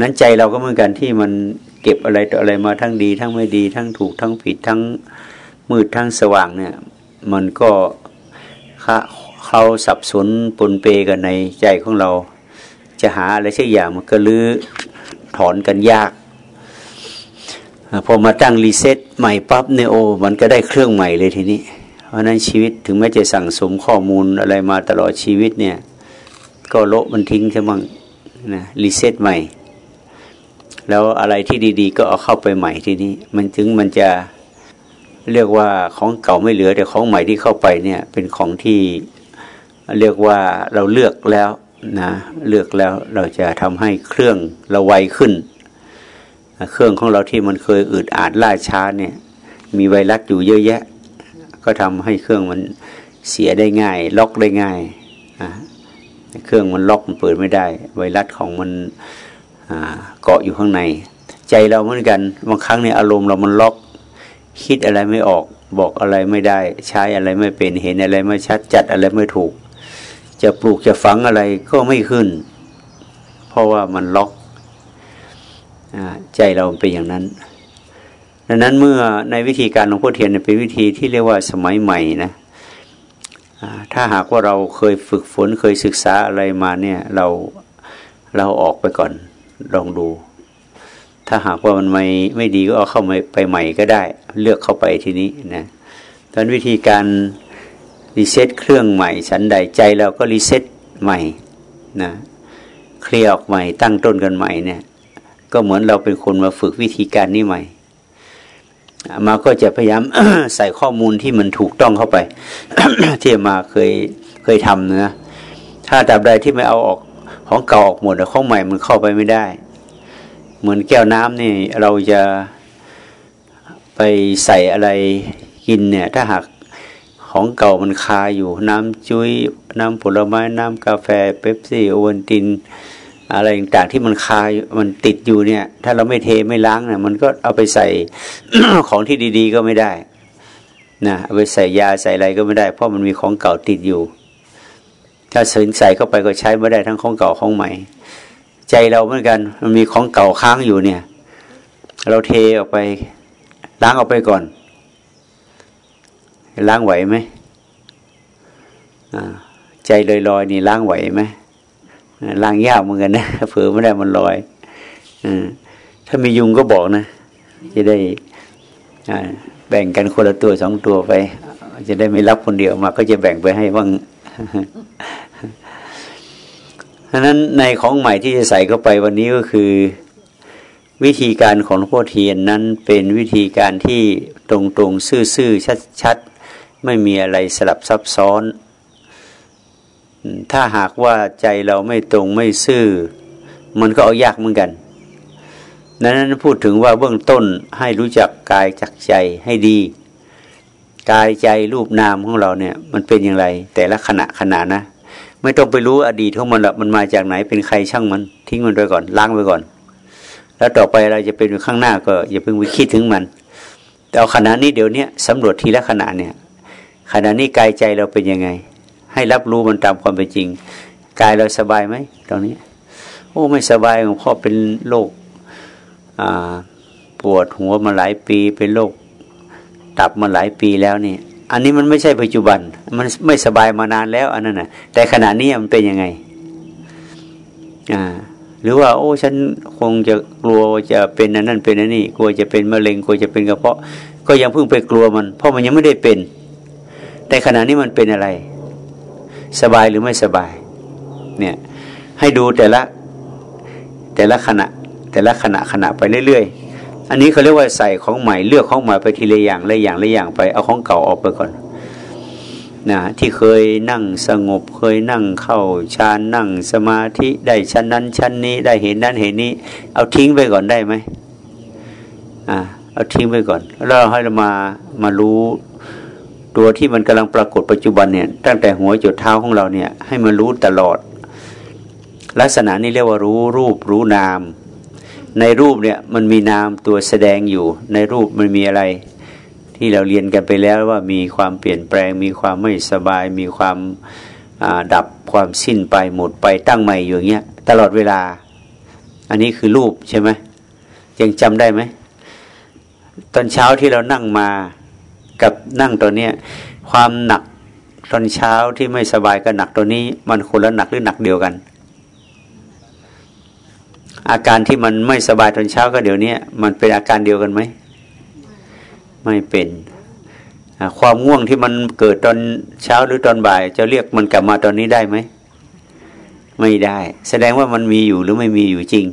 นั้นใจเราก็เหมือนกันที่มันเก็บอะไรต่ออะไรมาทั้งดี ทั้งไม่ดี ทั้งถูกทั้งผิดทั้งมืดทั้งสว่างเนี่ย มันก็เขาสับสนปนเปกันในใจของเรา จะหาอะไรสักอย่างมันก็ลื้อถอนกันยากพอมาตั้งรีเซ็ตใหม่ปั๊บเนี่ยโอมันก็ได้เครื่องใหม่เลยทีนี้ เพราะนั้นชีวิตถึงแม้จะสั่งสมข้อมูลอะไรมาตลอดชีวิตเนี่ย ก็โละมันทิ้งใช่มั้งนะรีเซ็ตใหม่ แล้วอะไรที่ดี ๆ ก็เอาเข้าไปใหม่ที่นี้มันถึงมันจะเรียกว่าของเก่าไม่เหลือแต่ของใหม่ที่เข้าไปเนี่ย เป็นของที่เรียกว่าเราเลือกแล้วนะเลือกแล้วเราจะทำให้เครื่องเราไวขึ้น เครื่องของเราที่มันเคยอืดอาดล่าช้าเนี่ย มีไวรัสอยู่เยอะแยะ ก็ทำให้เครื่องมันเสียได้ง่าย ล็อกได้ง่ายเครื่องมันล็อกมันเปิดไม่ได้ ไวรัสของมัน เกาะอยู่ข้างใน ใจเราเหมือนกันบางครั้งเนี่ยอารมณ์เรามันล็อก คิดอะไรไม่ออกบอกอะไรไม่ได้ ใช้อะไรไม่เป็นเห็นอะไรไม่ชัดจัดอะไรไม่ถูก จะปลูกจะฝังอะไรก็ไม่ขึ้น เพราะว่ามันล็อกใจเราเป็นอย่างนั้น ดังนั้นเมื่อในวิธีการหลวงพ่อเทียนเป็นวิธีที่เรียกว่าสมัยใหม่นะถ้าหากว่าเราเคยฝึกฝนเคยศึกษาอะไรมาเนี่ยเราเราออกไปก่อน ลองดู ถ้าหากว่ามันไม่ไม่ดีก็เอาเข้าไปใหม่ก็ได้ เลือกเข้าไปทีนี้นะตอนวิธีการ reset เครื่องใหม่ฉันใดใจเราก็ reset ใหม่นะเคลียร์ออกใหม่ตั้งต้นกันใหม่เนี่ย ก็เหมือนเราเป็นคนมาฝึกวิธีการนี้ใหม่ มาก็จะพยายามใส่ข้อมูลที่มันถูกต้องเข้าไป ที่มาเคยเคยทำนะถ้าตราบใดที่ไม่เอาออก ของเก่าออกหมดของใหม่มันเข้าไปไม่ได้ เหมือนแก้วน้ำนี่เราจะไปใส่อะไรกินเนี่ย ถ้าหากของเก่ามันคาอยู่น้ำจุย้ยน้ำผลไม้น้ำกาแฟเป๊ปซี่โอวัลติน อะไรต่างๆที่มันคามันติดอยู่เนี่ย ถ้าเราไม่เทไม่ล้างเนี่ยมันก็เอาไปใส่ของที่ดี ๆ ก็ไม่ได้นะเอาไปใส่ยาใส่อะไรก็ไม่ได้ เพราะมันมีของเก่าติดอยู่ ถ้าสินใส่เข้าไปก็ใช้ไม่ได้ทั้งของเก่าของใหม่ ใจเราเหมือนกัน มันมีของเก่าค้างอยู่เนี่ย เราเทออกไปล้างออกไปก่อน ล้างไหวไหมใจลอยลอยนี่ล้างไหวไหมล้างยากเหมือนกันนะเผือไม่ได้มันลอยอถ้ามียุงก็บอกนะจะได้แบ่งกันคนละตัวสองตัวไป จะได้ไม่รับคนเดียวมา ก็จะแบ่งไปให้บ้าง ราะนั้นในของใหม่ที่จะใส่เข้าไปวันนี้ก็คือ วิธีการของหลวงพ่อเทียนนั้นเป็นวิธีการที่ตรงตรงซื่อๆชัดๆ ไม่มีอะไรสลับซับซ้อน ถ้าหากว่าใจเราไม่ตรงไม่ซื่อ มันก็เอายากเหมือนกันนั้นพูดถึงว่าเบื้องต้นให้รู้จักกายจักใจให้ดี กายใจรูปนามของเราเนี่ย มันเป็นอย่างไร แต่ละขณะขณะนะ ไม่ต้องไปรู้อดีตของมันละมันมาจากไหนเป็นใครช่างมัน ทิ้งมันไปก่อนล้างไปก่อน แล้วต่อไปเราจะเป็นข้างหน้าก็อย่าเพิ่งไปคิดถึงมัน แต่เอาขณะนี้เดี๋ยวนี้สำรวจทีละขณะเนี่ยขณะนี้กายใจเราเป็นยังไง ให้รับรู้มันตามความเป็นจริงกายเราสบายไหมตอนนี้ โอ้ไม่สบายของพ่อเป็นโรคปวดหัวมาหลายปีเป็นโรค ตับมาหลายปีแล้วนี่ อันนี้มันไม่ใช่ปัจจุบัน มันไม่สบายมานานแล้วอันนั้นนะแต่ขณะนี้มันเป็นยังไง อ่า หรือว่า โอ้ฉันคงจะกลัวจะเป็นอันนั้นเป็นอันนี้กลัวจะเป็นมะเร็งกลัวจะเป็นกระเพาะ ก็ยังเพิ่งไปกลัวมัน เพราะมันยังไม่ได้เป็น แต่ขณะนี้มันเป็นอะไร สบายหรือไม่สบาย เนี่ย ให้ดูแต่ละ แต่ละขณะ แต่ละขณะขณะไปเรื่อยๆ อันนี้เขาเรียกว่าใส่ของใหม่เลือกของใหม่ไปทีละอย่างละอย่างละอย่างไปเอาของเก่าออกไปก่อนนะที่เคยนั่งสงบเคยนั่งเข้าฌานนั่งสมาธิได้ชั้นนั้นชั้นนี้ได้เห็นนั้นเห็นนี้ เอาทิ้งไปก่อนได้ไหมอ่าเอาทิ้งไปก่อน แล้วให้เรามามารู้ตัวที่มันกำลังปรากฏปัจจุบันเนี่ยตั้งแต่หัวจุดเท้าของเราเนี่ยให้มันรู้ตลอด ลักษณะนี้เรียกว่ารู้รูปรู้นาม ในรูปเนี่ยมันมีนามตัวแสดงอยู่ ในรูปมันมีอะไร ที่เราเรียนกันไปแล้วว่ามีความเปลี่ยนแปลง มีความไม่สบาย มีความดับความสิ้นไปหมดไปตั้งใหม่อยู่างเงี้ยตลอดเวลา อันนี้คือรูปใช่ไหมยังจำได้ไหมตอนเช้าที่เรานั่งมากับนั่งตัวเนี้ยความหนักตอนเช้าที่ไม่สบายกับหนักตัวนี้ มันคนละหนักหรือหนักเดียวกัน อาการที่มันไม่สบายตอนเช้าก็เดี๋ยวนี้มันเป็นอาการเดียวกันไหม ไม่เป็น ความง่วงที่มันเกิดตอนเช้าหรือตอนบ่าย จะเรียกมันกลับมาตอนนี้ได้ไหม ไม่ได้ แสดงว่ามันมีอยู่หรือไม่มีอยู่จริง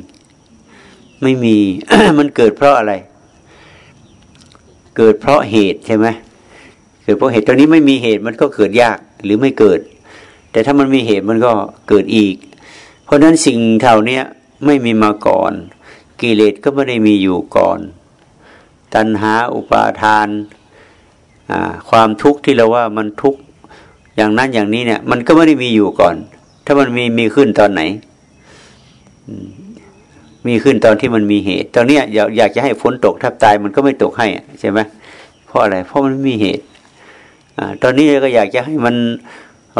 ไม่มี มันเกิดเพราะอะไร เกิดเพราะเหตุใช่ไหมเกิดเพราะเหตุตอนนี้ไม่มีเหตุมันก็เกิดยากหรือไม่เกิด แต่ถ้ามันมีเหตุมันก็เกิดอีก เพราะฉะนั้นสิ่งเท่านี้ ไม่มีมาก่อน กิเลสก็ไม่ได้มีอยู่ก่อน ตัณหาอุปาทาน ความทุกข์ที่เราว่ามันทุกข์อย่างนั้นอย่างนี้เนี่ย มันก็ไม่ได้มีอยู่ก่อน ถ้ามันมีมีขึ้นตอนไหน มีขึ้นตอนที่มันมีเหตุ ตอนนี้อยากอยากจะให้ฝนตกทับตายมันก็ไม่ตกให้ใช่ไหมเพราะอะไร เพราะมันไม่มีเหตุอตอนนี้ก็อยากจะให้มัน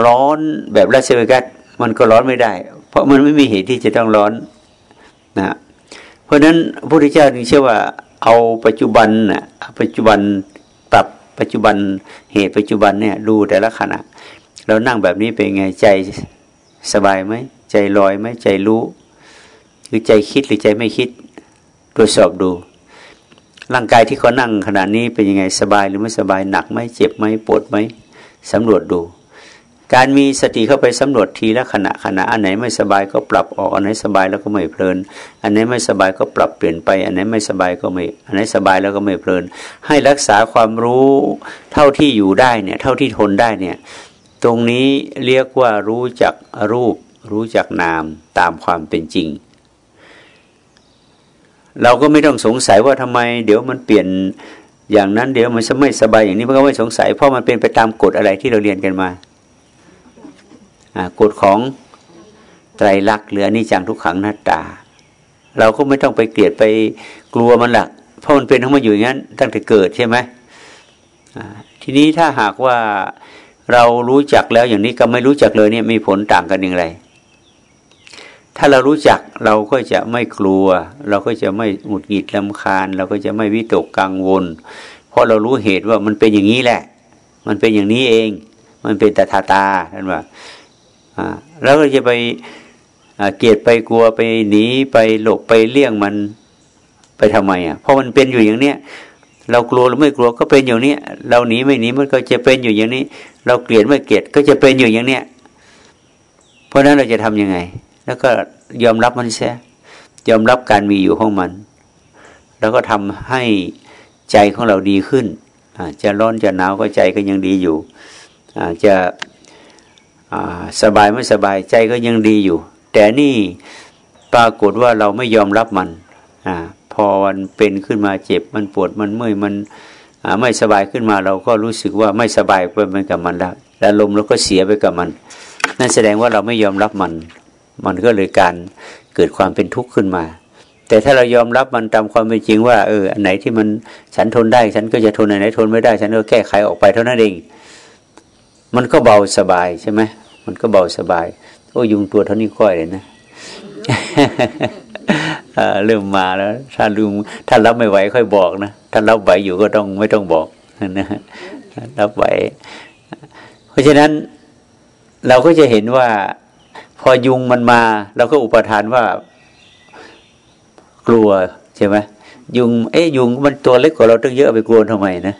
ร้อนแบบรัสเซเวกัสมันก็ร้อนไม่ได้ เพราะมันไม่มีเหตุที่จะต้องร้อน นะเพราะฉะนั้นพระพุทธเจ้าจึงเชื่อว่า เอาปัจจุบันนะปัจจุบันปรับปัจจุบันเหตุปัจจุบันเนี่ย ดูแต่ละขณะเรานั่งแบบนี้เป็นไงใจสบายไหมใจลอยไหมใจรู้หรือใจคิดหรือใจไม่คิดตรวจสอบดู ร่างกายที่เขานั่งขณะนี้เป็นยังไงสบายหรือไม่สบายหนักไหมเจ็บไหมปวดไหมสำรวจดู การมีสติเข้าไปสำรวจทีละขณะขณะอันไหนไม่สบายก็ปรับออกอันไหนสบายแล้วก็ไม่เพลิน อันไหนไม่สบายก็ปรับเปลี่ยนไป อันไหนไม่สบายก็ไม่ อันไหนสบายแล้วก็ไม่เพลิน ให้รักษาความรู้เท่าที่อยู่ได้เนี่ยเท่าที่ทนได้เนี่ยตรงนี้เรียกว่ารู้จักรูป รู้จักนามตามความเป็นจริง เราก็ไม่ต้องสงสัยว่าทำไม เดี๋ยวมันเปลี่ยนอย่างนั้นเดี๋ยวมันจะไม่สบายอย่างนี้มันก็ไม่สงสัยเพราะมันเป็นไปตามกฎอะไรที่เราเรียนกันมา กฎของไตรลักษณ์หรืออนิจจังทุกขังหน้าตา เราก็ไม่ต้องไปเกลียดไปกลัวมันละเพราะมันเป็นทั้งมาอยู่อย่างนั้น ตั้งแต่เกิดใช่ไหมทีนี้ถ้าหากว่าเรารู้จักแล้วอย่างนี้ก็ไม่รู้จักเลยเนี่ยมีผลต่างกันอย่างไร ถ้าเรารู้จักเราก็จะไม่กลัว เราก็จะไม่หงุดหงิดลำคาญ เราก็จะไม่วิตกกังวล เพราะเรารู้เหตุว่ามันเป็นอย่างนี้แหละ มันเป็นอย่างนี้เอง มันเป็นตถาตาท่านว่า แล้วก็จะไปเกลียดไปกลัวไปหนีไปหลบไปเลี่ยงมันไปทำไมอะเพราะมันเป็นอยู่อย่างเนี้ยเรากลัวหรือไม่กลัวก็เป็นอย่างนี้ เราหนีไม่หนีมันก็จะเป็นอยู่อย่างนี้ เราเกลียดไม่เกลียดก็จะเป็นอยู่อย่างเนี้ยเพราะนั้นเราจะทํำยังไง แล้วก็ยอมรับมันเสียยอมรับการมีอยู่ของมัน แล้วก็ทำให้ใจของเราดีขึ้นจะร้อนจะหนาวก็ใจก็ยังดีอยู่จะ สบายไม่สบายใจก็ยังดีอยู่ แต่นี่ปรากฏว่าเราไม่ยอมรับมันอพอมันเป็นขึ้นมาเจ็บมันปวดมันเมื่อยมันไม่สบายขึ้นมาเราก็รู้สึกว่าไม่สบายไปเหมือนกับมันแล้วแล้วลมเราก็เสียไปกับมัน นั่นแสดงว่าเราไม่ยอมรับมัน มันก็เลยการเกิดความเป็นทุกข์ขึ้นมา แต่ถ้าเรายอมรับมันตามความเป็นจริงว่าเอออันไหนที่มันฉันทนได้ฉันก็จะทนอันไหนทนไม่ได้ ฉันก็แก้ไขออกไปเท่านั้นเอง มันก็เบาสบายใช่ไหมมันก็เบาสบาย โอ้ยุงตัวเท่านี้ค่อยเลยนะเริ่มมาแล้ว ถ้าลุงถ้ารับไม่ไหวค่อยบอกนะถ้ารับไหวอยู่ก็ต้องไม่ต้องบอกนะรับไหวเพราะฉะนั้นเราก็จะเห็นว่า พอยุงมันมาเราก็อุปทานว่า กลัวใช่ไหมยุง เอ๊ยยุงมันตัวเล็กกว่าเราตั้งเยอะไปกลัวทำไมนะ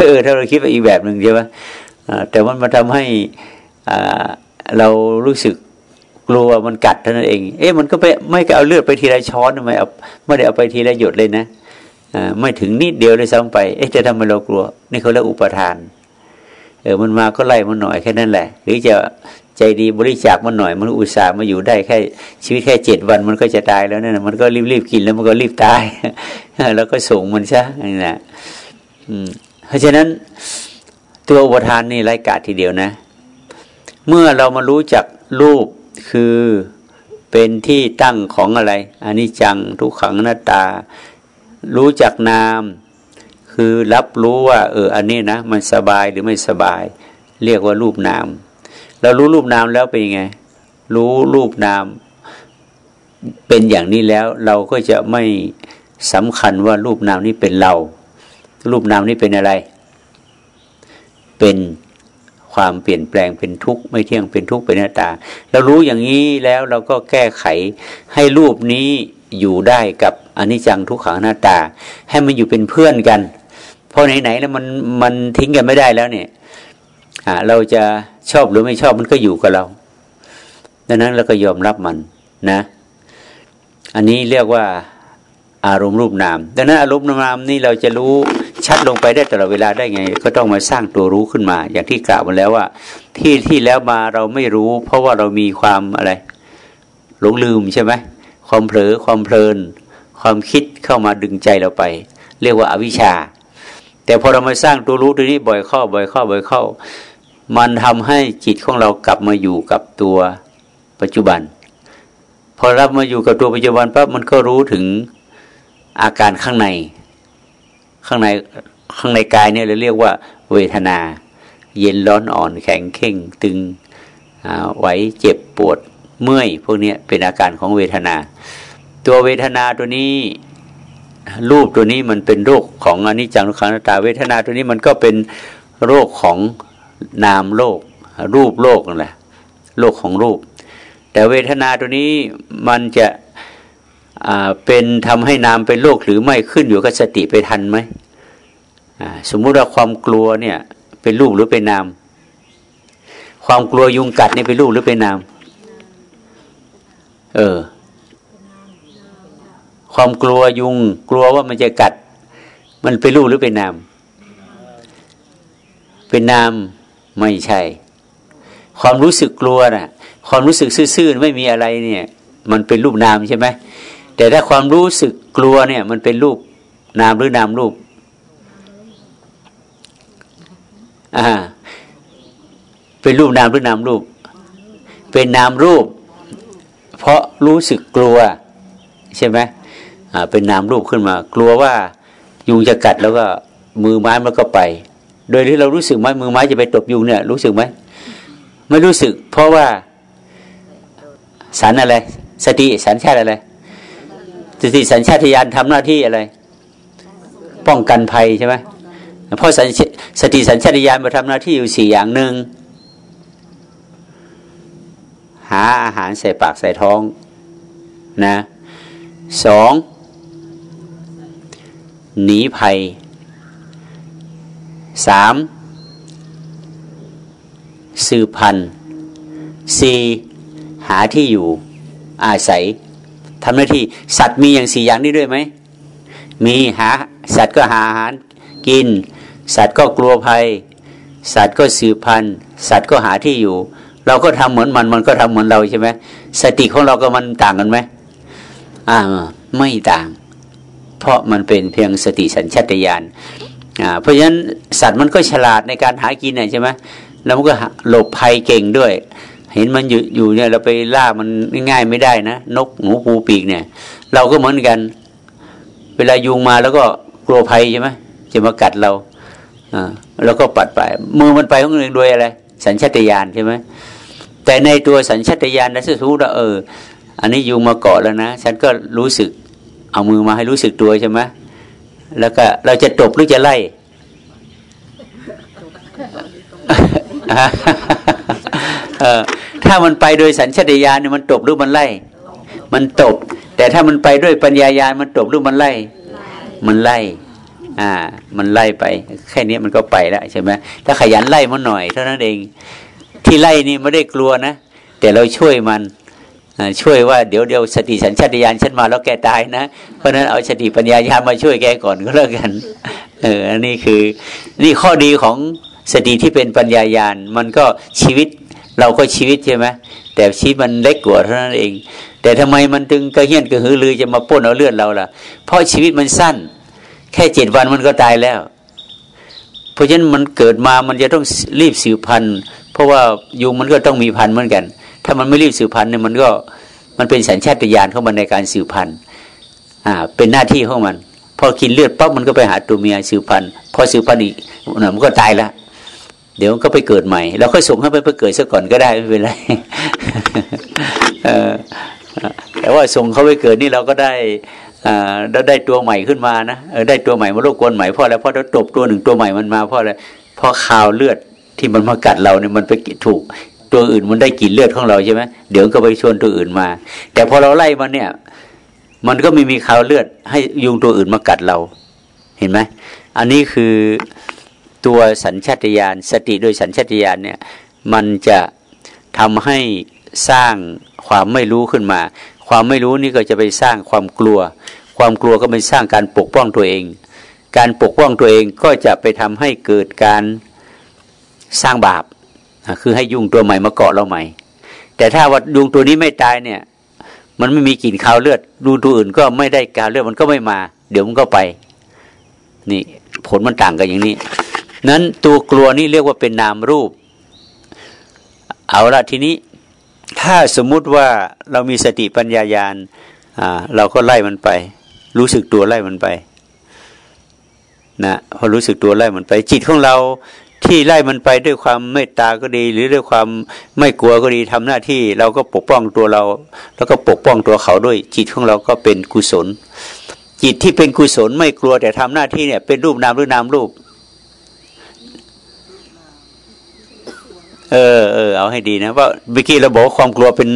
เออถ้าเราคิดไปอีกแบบหนึ่งใช่ไหม แต่มันมาทำให้เรารู้สึกกลัวมันกัดเท่านั้นเอง เอ๊ะมันก็ไปไม่เอาเลือดไปทีละช้อนทำไมเอาไม่ได้เอาไปทีละหยดเลยนะไม่ถึงนิดเดียวเลยซ้ำไป เอ๊ะจะทำไมเรากลัว นี่เขาเรียกอุปทาน เออมันมาก็ไล่มันหน่อยแค่นั้นแหละ หรือจะใจดีบริจาคมันหน่อย มันอุตส่าห์มาอยู่ได้แค่ชีวิตแค่เจ็ดวันมันก็จะตายแล้วนั่นมันก็รีบๆกินแล้วมันก็รีบตาย แล้วก็ส่งมันซะนี่นะเพราะฉะนั้น ตัวอุปทานนี่ไร้กาดทีเดียวนะ เมื่อเรามารู้จักรูปคือเป็นที่ตั้งของอะไรอันนี้จังทุกขังหน้าตา รู้จักนาม คือรับรู้ว่า เออ อันนี้นะ มันสบายหรือไม่สบาย เรียกว่ารูปนาม เรารู้รูปนามแล้วเป็นยังไง รู้รูปนาม เป็นอย่างนี้แล้ว เราก็จะไม่สำคัญว่ารูปนามนี้เป็นเรา รูปนามนี้เป็นอะไร เป็นความเปลี่ยนแปลงเป็นทุกข์ไม่เที่ยงเป็นทุกข์เป็นหน้าตาเรารู้อย่างนี้แล้วเราก็แก้ไขให้รูปนี้อยู่ได้กับอนิจจังทุกขังหน้าตา ให้มันอยู่เป็นเพื่อนกัน เพอไหนๆแล้วมันมันทิ้งกันไม่ได้แล้วเนี่ยเราจะชอบหรือไม่ชอบมันก็อยู่กับเรา ดังนั้นเราก็ยอมรับมันนะ อันนี้เรียกว่าอารมณ์รูปนาม ดังนั้นอารมณ์นามนี่เราจะรู้ ชัดลงไปได้ตลอดเวลาได้ไง ก็ต้องมาสร้างตัวรู้ขึ้นมา อย่างที่กล่าวมาแล้วว่า ที่ที่แล้วมาเราไม่รู้ เพราะว่าเรามีความอะไรหลงลืมใช่ไหมความเผลอความเพลิน ความคิดเข้ามาดึงใจเราไป เรียกว่าอาวิชชา แต่พอเรามาสร้างตัวรู้ตัวนี้บ่อยเข้าบ่อยเข้าบ่อยเข้า มันทำให้จิตของเรากลับมาอยู่กับตัวปัจจุบัน พอรับมาอยู่กับตัวปัจจุบันปั๊บมันก็รู้ถึงอาการข้างใน ข้างในข้างในกายเนี่ยเราเรียกว่าเวทนา เย็นร้อนอ่อนแข็งเข่งตึงไหวเจ็บปวดเมื่อยพวกนี้เป็นอาการของเวทนา ตัวเวทนาตัวนี้รูปตัวนี้มันเป็นโรคของอนิจจังทุกขังตาเวทนาตัวนี้มันก็เป็นโรคของนามโลกรูปโลกนั่นแหละโลกของรูป แต่เวทนาตัวนี้มันจะ เป็นทำให้นามเป็นโรคหรือไม่ขึ้นอยู่กับสติไปทันไหมสมมุติว่าความกลัวเนี่ยเป็นรูปหรือเป็นนาม ความกลัวยุงกัดนี่เป็นรูปหรือเป็นนาม เออ ความกลัวยุง กลัวว่ามันจะกัด มันเป็นรูปหรือเป็นนาม เป็นนามไม่ใช่ ความรู้สึกกลัวนะ่ะ ความรู้สึกซื่อๆไม่มีอะไรเนี่ย มันเป็นรูปนามใช่ไหม แต่ถ้าความรู้สึกกลัวเนี่ย มันเป็นรูปนามหรือนามรูปอ่าเป็นรูปนามหรือนามรูป เป็นนามรูป เพราะรู้สึกกลัว ใช่ไหมอ่าเป็นนามรูปขึ้นมา กลัวว่ายุงจะกัดแล้วก็มือไม้มันก็ไป โดยที่เรารู้สึกไหมมือไม้จะไปตบยุงเนี่ย รู้สึกไหมไม่รู้สึก เพราะว่าสันอะไร สติสันชาติอะไร สติสัญชาตญาณทำหน้าที่อะไร ป้องกันภัยใช่ไหมเพราะสติสัญชาตญาณมาทำหน้าที่อยู่สี่อย่างหนึ่งหาอาหารใส่ปากใส่ท้องนะสองหนีภัยสามสืบพันธุ์สี่หาที่อยู่อาศัย ทำหน้าที่สัตว์มีอย่างสี่อย่างนี้ด้วยไหมมีหาสัตว์ก็หาอาหารกิน สัตว์ก็กลัวภัย สัตว์ก็สืบพันธุ์ สัตว์ก็หาที่อยู่ เราก็ทำเหมือนมันมันก็ทำเหมือนเราใช่ไหมสติของเราก็มันต่างกันไหมอ่าไม่ต่าง เพราะมันเป็นเพียงสติสัญชาตญาณอ่าเพราะฉะนั้นสัตว์มันก็ฉลาดในการหากินใช่ไหมแล้วมันก็หลบภัยเก่งด้วย เห็นมันอยู่อยู่เนี่ยเราไปล่ามันง่ายไม่ได้นะนกหนูปูปีกเนี่ย เราก็เหมือนกัน เวลายุงมาแล้วก็กลัวภัยใช่ไหมจะมากัดเราอ่าแล้วก็ปัดไป มือมันไปของเองโดยอะไร สัญชาตญาณใช่ไหมแต่ในตัวสัญชาตญาณนะสรู้ว่าเออ อันนี้ยุงมาเกาะแล้วนะฉันก็รู้สึก เอามือมาให้รู้สึกตัวใช่ไหมแล้วก็เราจะตบหรือจะไล่ เออถ้ามันไปโดยสัญชาตญาณเนี่ยมันตบหรือมันไล่ มันตบ แต่ถ้ามันไปด้วยปัญญายาณมันตบหรือมันไล่ มันไล่ อ่า มันไล่ไป แค่นี้มันก็ไปแล้วใช่ไหมถ้าขยันไล่มันหน่อยเท่านั้นเอง ที่ไล่นี่ไม่ได้กลัวนะ แต่เราช่วยมันช่วยว่าเดี๋ยวเดี๋ยวสติสัญชาตญาณฉันมาแล้วแกตายนะ เพราะนั้นเอาสติปัญญายาณมาช่วยแกก่อนก็แล้วกัน เอออันนี้คือ นี่ข้อดีของสติที่เป็นปัญญายาณมันก็ชีวิต เราก็ชีวิตใช่ไหมแต่ชีวิตมันเล็กกว่าเท่านั้นเอง แต่ทำไมมันถึงกระเฮี้ยนกระหือรือจะมาป้นเอาเลือดเราล่ะ เพราะชีวิตมันสั้น แค่เจ็ดวันมันก็ตายแล้ว เพราะฉะนั้นมันเกิดมามันจะต้องรีบสืบพันธุ์เพราะว่ายุงมันก็ต้องมีพันธุ์เหมือนกัน ถ้ามันไม่รีบสืบพันธุ์เนี่ยมันก็มันเป็นสัญชาตญาณของมันในการสืบพันธุ์อ่าเป็นหน้าที่ของมัน พอกินเลือดปั๊บมันก็ไปหาตัวเมียสืบพันธุ์พอสืบพันธุ์อีกมันก็ตายแล้ว เดี๋ยวก็ไปเกิดใหม่เราค่อยส่งให้ไปไปเกิดซะก่อนก็ได้ไม่เป็นไรแต่ว่าส่งเขาไปเกิดนี่เราก็ได้เราได้ตัวใหม่ขึ้นมานะได้ตัวใหม่มารบกวนใหม่เพราะอะไรเพราะเราตบตัวหนึ่งตัวใหม่มันมาเพราะอะไรเพราะข่าวเลือดที่มันมากัดเราเนี่ยมันไปถูกตัวอื่นมันได้กินเลือดของเราใช่ไหมเดี๋ยวก็ไปชวนตัวอื่นมา แต่พอเราไล่มันเนี่ย มันก็ไม่มีข่าวเลือดให้ยุงตัวอื่นมากัดเรา เห็นไหมอันนี้คือ ตัวสัญชาตญาณสติโดยสัญชาตญาณเนี่ยมันจะทำให้สร้างความไม่รู้ขึ้นมา ความไม่รู้นี่ก็จะไปสร้างความกลัว ความกลัวก็ไปสร้างการปกป้องตัวเอง การปกป้องตัวเองก็จะไปทำให้เกิดการสร้างบาปคือให้ยุ่งตัวใหม่มาเกาะเราใหม่ แต่ถ้าว่ายุงตัวนี้ไม่ตายเนี่ย มันไม่มีกลิ่นคาวเลือด ดูตัวอื่นก็ไม่ได้กาวเลือดมันก็ไม่มา เดี๋ยวมันก็ไป นี่ผลมันต่างกันอย่างนี้ นั้นตัวกลัวนี่เรียกว่าเป็นนามรูป เอาละทีนี้ถ้าสมมุติว่าเรามีสติปัญญายาณอ่าเราก็ไล่มันไป รู้สึกตัวไล่มันไปนะพอรู้สึกตัวไล่มันไป จิตของเราที่ไล่มันไปด้วยความเมตตาก็ดี หรือด้วยความไม่กลัวก็ดีทำหน้าที่ เราก็ปกป้องตัวเรา แล้วก็ปกป้องตัวเขาด้วย จิตของเราก็เป็นกุศล จิตที่เป็นกุศลไม่กลัวแต่ทำหน้าที่เนี่ยเป็นรูปนามหรือนามรูป เออเออเอาให้ดีนะว่าเมื่อกี้เราบอกความกลัวเป็น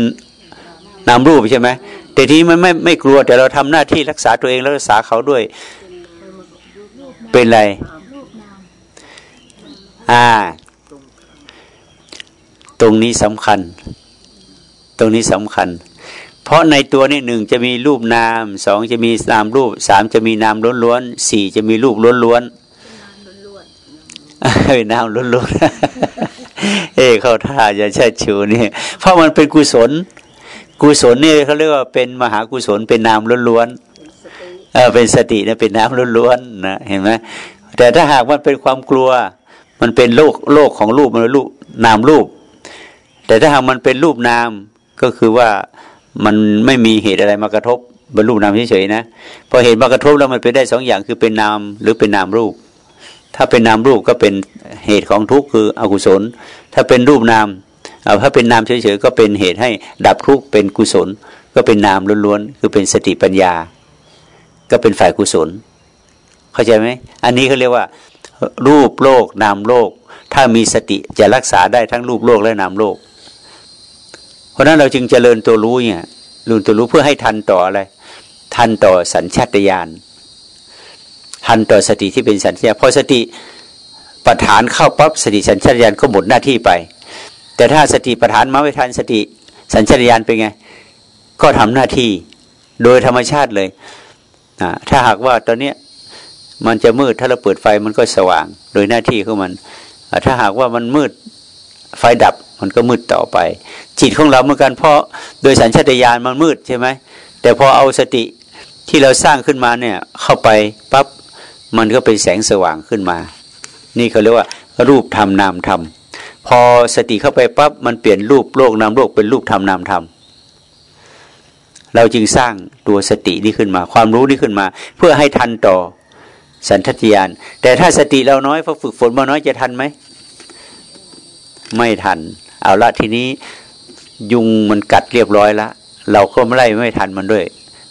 นามรูปใช่ไหมแต่ทีนี้มันไม่ไม่กลัวแต่เราทำหน้าที่รักษาตัวเองแล้วรักษาเขาด้วย เป็นไร อ่า ตรงนี้สำคัญ ตรงนี้สำคัญ เพราะในตัวนี้หนึ่งจะมีรูปนามสองจะมีนามรูปสามจะมีนามล้วนๆสี่จะมีรูปล้วนๆเฮ้ยนามล้วนๆ เอ้เข้าท่าจะเชิดชูนี่เพราะมันเป็นกุศล กุศลนี่เขาเรียกว่าเป็นมหากุศลเป็นนามล้วนๆเออเป็นสตินะเป็นน้ำล้วนๆนะเห็นไหมแต่ถ้าหากมันเป็นความกลัว มันเป็นโลกโลกของรูปมันรูปนามรูป แต่ถ้าหากมันเป็นรูปนามก็คือว่ามันไม่มีเหตุอะไรมากระทบบนรูปนามเฉยๆนะพอเหตุมากระทบแล้วมันเป็นได้สองอย่างคือเป็นนามหรือเป็นนามรูป ถ้าเป็นนามรูปก็เป็นเหตุของทุกข์คืออกุศล ถ้าเป็นรูปนามถ้าเป็นนามเฉยๆก็เป็นเหตุให้ดับทุกข์เป็นกุศล ก็เป็นนามล้วนๆคือเป็นสติปัญญา ก็เป็นฝ่ายกุศล เข้าใจไหมอันนี้เขาเรียกว่า รูปโลกนามโลก ถ้ามีสติจะรักษาได้ทั้งรูปโลกและนามโลก เพราะนั้นเราจึงเจริญตัวรู้เนี่ยรู้ตัวรู้เพื่อให้ทันต่ออะไรทันต่อสัญชาตญาณ ทันต่อสติที่เป็นสัญชาตญาณพอสติประฐานเข้าปั๊บสติสัญชาตญาณก็หมดหน้าที่ไป แต่ถ้าสติประฐานมาไม่ทันสติสัญชาตญาณเป็นไง ก็ทำหน้าที่โดยธรรมชาติเลยถ้าหากว่าตอนเนี้ยมันจะมืดถ้าเราเปิดไฟมันก็สว่าง โดยหน้าที่ของมัน ถ้าหากว่ามันมืดไฟดับมันก็มืดต่อไป จิตของเราเหมือนกันเพราะโดยสัญชาตญาณมันมืดใช่ไหมแต่พอเอาสติที่เราสร้างขึ้นมาเนี่ยเข้าไปปั๊บ มันก็เป็นแสงสว่างขึ้นมา นี่เขาเรียกว่า รูปธรรมนามธรรมพอสติเข้าไปปั๊บมันเปลี่ยนรูปโลกนามโลกเป็นรูปธรรมนามธรรมเราจึงสร้างตัวสตินี้ขึ้นมา ความรู้นี้ขึ้นมา เพื่อให้ทันต่อสันทัตยาน แต่ถ้าสติเราน้อยพอฝึกฝนมาน้อยจะทันไหมไม่ทัน เอาละทีนี้ยุงมันกัดเรียบร้อยแล้วเราก็ไม่ไล่ไม่ทันมันด้วย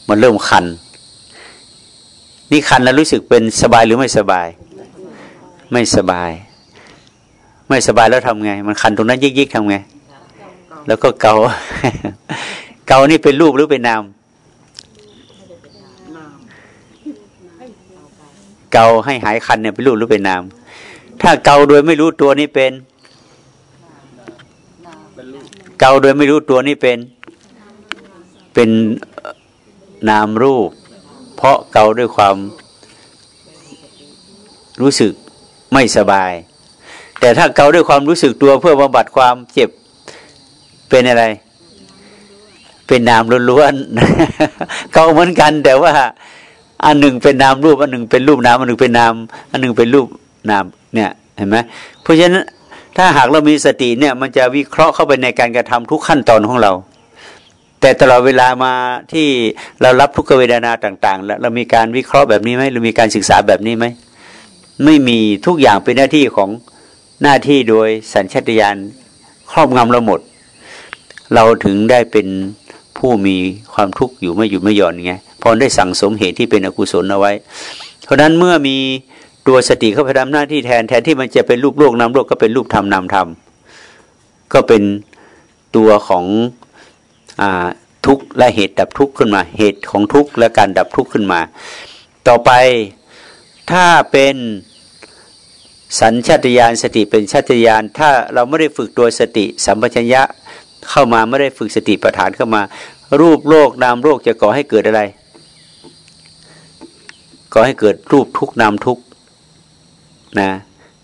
มันเริ่มคัน นี่คันแล้วรู้สึกเป็นสบายหรือไม่สบาย ไม่สบาย ไม่สบายแล้วทำไง มันคันตรงนั้นยิกๆทำไง แล้วก็เกา เกานี่เป็นรูปหรือเป็นนามเกาให้หายคันเนี่ยเป็นรูปหรือเป็นนาม ถ้าเกาโดยไม่รู้ตัวนี้เป็น เกาโดยไม่รู้ตัวนี้เป็น เป็นนามรูป เพราะเกาด้วยความรู้สึกไม่สบาย แต่ถ้าเกาด้วยความรู้สึกตัวเพื่อบำบัดความเจ็บเป็นอะไร เป็นนามล้วนๆเกาเหมือนกัน แต่ว่า อันหนึ่งเป็นนามรูป อันหนึ่งเป็นรูปนามอันหนึ่งเป็นนามอันหนึ่งเป็นรูปนามเนี่ยเห็นไหมเพราะฉะนั้นถ้าหากเรามีสติเนี่ย มันจะวิเคราะห์เข้าไปในการกระทำทุกขั้นตอนของเรา แต่ตลอดเวลามาที่เรารับทุกเวทนาต่างๆแล้วเรามีการวิเคราะห์แบบนี้ไหมเรามีการศึกษาแบบนี้ไหมไม่มีทุกอย่างเป็นหน้าที่ของหน้าที่โดยสัญชตาตญาณครอบงำเราหมด เราถึงได้เป็นผู้มีความทุกข์อยู่ไม่หยุดไม่หย่อนไงพอได้สั่งสมเหตุที่เป็นอกุศลเอาไว้ เพราะนั้นเมื่อมีตัวสติเข้าไปทำหน้าที่แทนแทนที่มันจะเป็นรูปโลกนามโลกก็เป็นรูปธรรมนามธรรมก็เป็นตัวของ ทุกข์และเหตุดับทุกข์ขึ้นมา เหตุของทุกข์และการดับทุกข์ขึ้นมา ต่อไปถ้าเป็นสัญชาตญาณสติเป็นชาตญาณถ้าเราไม่ได้ฝึกตัวสติ สัมปชัญญะเข้ามาไม่ได้ฝึกสติปัฏฐานเข้ามา รูปโลกนามโลกจะก่อให้เกิดอะไรก่อให้เกิดรูปทุกนามทุกนะ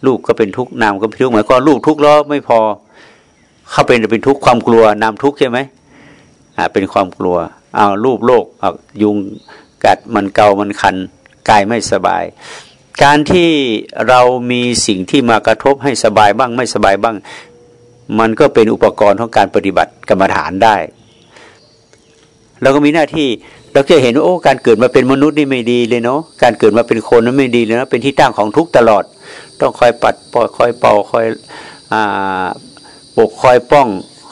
รูปก็เป็นทุกนามก็เป็นทุกหมายความรูปทุกแล้วไม่พอ เข้าเป็นเป็นทุกความกลัวนามทุกใช่ไหม เป็นความกลัวเอารูปโลกเอายุงกัดมันเกามันคันกายไม่สบาย การที่เรามีสิ่งที่มากระทบให้สบายบ้างไม่สบายบ้าง มันก็เป็นอุปกรณ์ของการปฏิบัติกรรมฐานได้เราก็มีหน้าที่เราจะเห็นว่าโอ้การเกิดมาเป็นมนุษย์นี่ไม่ดีเลยเนาะการเกิดมาเป็นคนนั้นไม่ดีเลยนะเป็นที่ตั้งของทุกตลอด ต้องคอยปัดปล่อยคอยเป่าคอยอปกคอยป้อง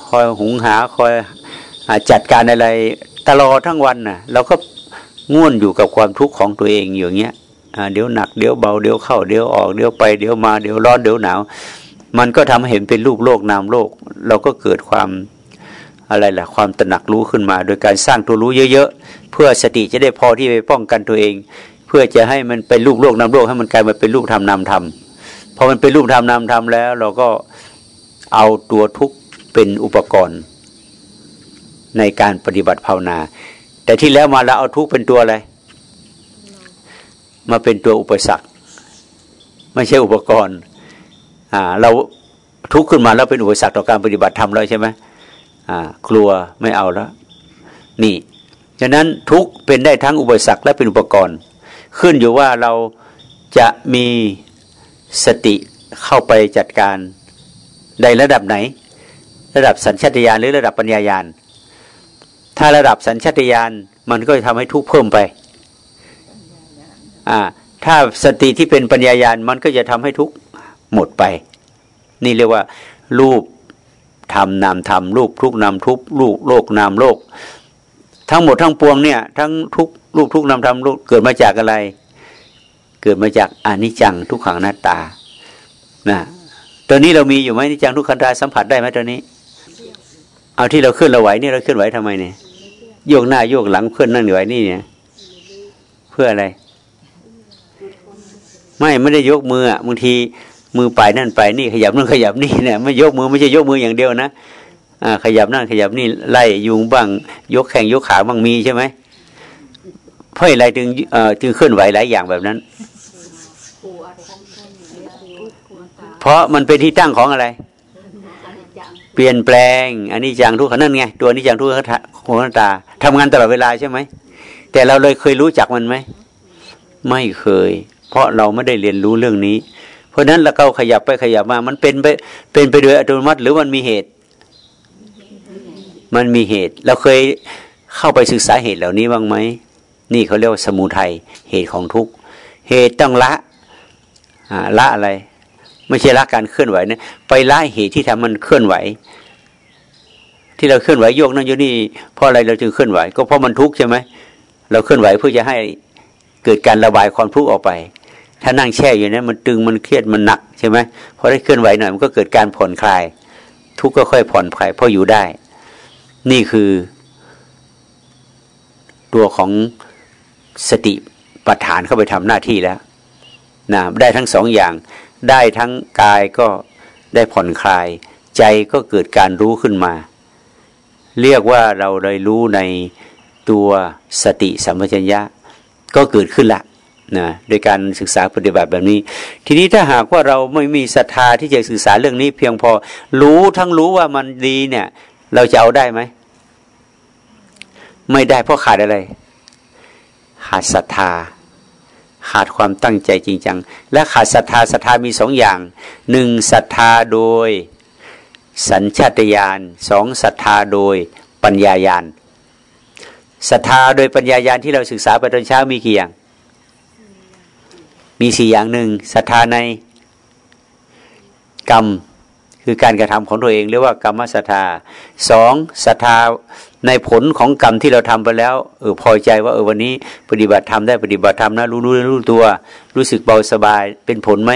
คอยหุงหาคอย จัดการอะไรตลอดทั้งวันน่ะ เราก็ง่วนอยู่กับความทุกข์ของตัวเองอย่างเงี้ยเดี๋ยวหนักเดี๋ยวเบาเดี๋ยวเข้าเดี๋ยวออกเดี๋ยวไปเดี๋ยวมาเดี๋ยวร้อนเดี๋ยวหนาว มันก็ทำให้เห็นเป็นรูปโลกนามโลก เราก็เกิดความอะไรล่ะความตระหนักรู้ขึ้นมา โดยการสร้างตัวรู้เยอะๆ เพื่อสติจะได้พอที่ไปป้องกันตัวเอง เพื่อจะให้มันเป็นรูปโลกนามโลกให้มันกลายมาเป็นรูปธรรมนามธรรมพอมันเป็นรูปธรรมนามธรรมแล้ว เราก็เอาตัวทุกข์เป็นอุปกรณ์ ในการปฏิบัติภาวนา แต่ที่แล้วมาเราเอาทุกเป็นตัวอะไร มาเป็นตัวอุปสรรค ไม่ใช่อุปกรณ์อ่าเราทุกข์ขึ้นมาแล้วเป็นอุปสรรคต่อการปฏิบัติธรรมแล้วใช่ไหมกลัวไม่เอาแล้ว นี่ฉะนั้นทุกเป็นได้ทั้งอุปสรรคและเป็นอุปกรณ์ ขึ้นอยู่ว่าเราจะมีสติเข้าไปจัดการในระดับไหน ระดับสัญชาตญาณหรือระดับปัญญายาณ ถ้าระดับสัญชาตญาณมันก็จะทำให้ทุกข์เพิ่มไป อ่า ถ้าสติที่เป็นปัญญายาณมันก็จะทำให้ทุกข์หมดไป นี่เรียกว่า รูปธรรมนามธรรมรูปทุกนามทุกรูปโลกนามโลก ทั้งหมดทั้งปวงเนี่ย ทั้งทุกรูปทุกนามธรรมรูปเกิดมาจากอะไร เกิดมาจากอนิจจังทุกขังหน้าตานะตัวนี้เรามีอยู่ไหมอนิจจังทุกขังตาสัมผัสได้ไหมตัวนี้ เอาที่เราเคลื่อนเราไหวนี่เราเคลื่อนไหวทำไมเนี่ย โยกหน้าโยกหลังเคลื่อนนั่งไหวนี่เนี่ย เพื่ออะไร ไม่ไม่ได้ยกมืออะบางทีมือไปนั่นไปนี่ขยับนั่นขยับนี่เนี่ยไม่ยกมือไม่ใช่ยกมืออย่างเดียวนะอ่า ขยับนั่นขยับนี่ไล่ยุงบ้าง ยกแข่งยกขาบ้างมีใช่ไหมเพราะอะไรจึงเอ่อจึงเคลื่อนไหวหลายอย่างแบบนั้น เพราะมันเป็นที่ตั้งของอะไร เปลี่ยนแปลงอันนี้จังทุกขนั่นไงตัวนี้จังทุกขโหตา ทำงานตลอดเวลาใช่ไหมแต่เราเลยเคยรู้จักมันไหมไม่เคย เพราะเราไม่ได้เรียนรู้เรื่องนี้ เพราะนั้นเราก็ขยับไปขยับมา มันเป็นไปเป็นไปโดยอัตโนมัติ หรือมันมีเหตุ มันมีเหตุ เราเคยเข้าไปศึกษาเหตุเหล่านี้บ้างไหมนี่เขาเรียกว่าสมุทัยเหตุของทุกเหตุต้องละละอะไร ไม่ใช่ละการเคลื่อนไหวนะไปละเหตุที่ทำมันเคลื่อนไหว ที่เราเคลื่อนไหวโยกนั่นโยนี่เพราะอะไรเราจึงเคลื่อนไหว ก็เพราะมันทุกข์ใช่ไหมเราเคลื่อนไหวเพื่อจะให้เกิดการระบายความทุกข์ออกไป ถ้านั่งแช่อยู่นั้นมันตึงมันเครียดมันหนักใช่ไหมพอได้เคลื่อนไหวหน่อยมันก็เกิดการผ่อนคลาย ทุกข์ก็ค่อยผ่อนคลายพออยู่ได้ นี่คือ ตัวของสติปัฏฐานเข้าไปทำหน้าที่แล้วนะได้ทั้งสองอย่างได้ทั้งกายก็ได้ผ่อนคลาย ใจก็เกิดการรู้ขึ้นมา เรียกว่าเราได้รู้ในตัวสติสัมปชัญญะก็เกิดขึ้นละนะโดยการศึกษาปฏิบัติแบบนี้ ทีนี้ถ้าหากว่าเราไม่มีศรัทธาที่จะศึกษาเรื่องนี้ เพียงพอรู้ทั้งรู้ว่ามันดีเนี่ย เราจะเอาได้ไหมไม่ได้เพราะขาดอะไร ขาดศรัทธา ขาดความตั้งใจจริงจัง และขาดศรัทธาศรัทธามีสองอย่างหนึ่งศรัทธาโดย สัญชาตญาณสองศรัทธาโดยปัญญายาณศรัทธาโดยปัญญายาณที่เราศึกษาไปตอนเช้ามีกี่อย่าง มีสี่อย่างหนึ่งศรัทธาในกรรมคือการกระทำของตัวเองเรียกว่ากรรมศรัทธาสองศรัทธาในผลของกรรมที่เราทำไปแล้วเออพอใจว่าเออวันนี้ปฏิบัติธรรมได้ปฏิบัติธรรมนะรู้รู้รู้ตัว รู้สึกเบาสบายเป็นผลไหม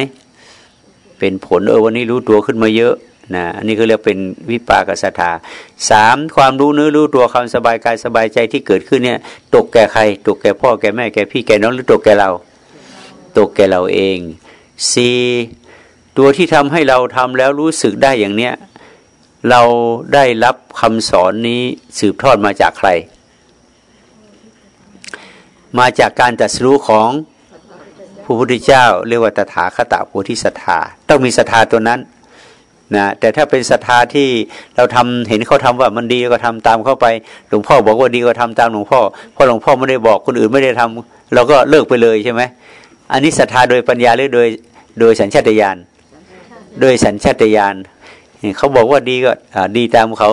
เป็นผลเออวันนี้รู้ตัวขึ้นมาเยอะ นะอันนี้ก็เรียกเป็นวิปากสัทธาสามความรู้เนื้อรู้ตัวความสบายกายสบายใจที่เกิดขึ้นเนี่ย ตกแก่ใคร ตกแก่พ่อแก่แม่แก่พี่แก่น้องหรือตกแก่เรา ตกแก่เราเองสี่ตัวที่ทำให้เราทำแล้วรู้สึกได้อย่างเนี้ยเราได้รับคำสอนนี้สืบทอดมาจากใคร มาจากการตัดสู้ของพระพุทธเจ้า เรียกว่าตถาคตโพธิศรัทธาต้องมีศรัทธาตัวนั้น นะแต่ถ้าเป็นศรัทธาที่เราทำเห็นเขาทำว่ามันดีก็ทำตามเข้าไป หลวงพ่อบอกว่าดีก็ทำตามหลวงพ่อเพราะหลวงพ่อไม่ได้บอกคนอื่นไม่ได้ทำเราก็เลิกไปเลยใช่ไหมอันนี้ศรัทธาโดยปัญญาหรือโดยโดยสัญชาตญาณโดยสัญชาตญาณเขาบอกว่าดีก็ดีตามเขา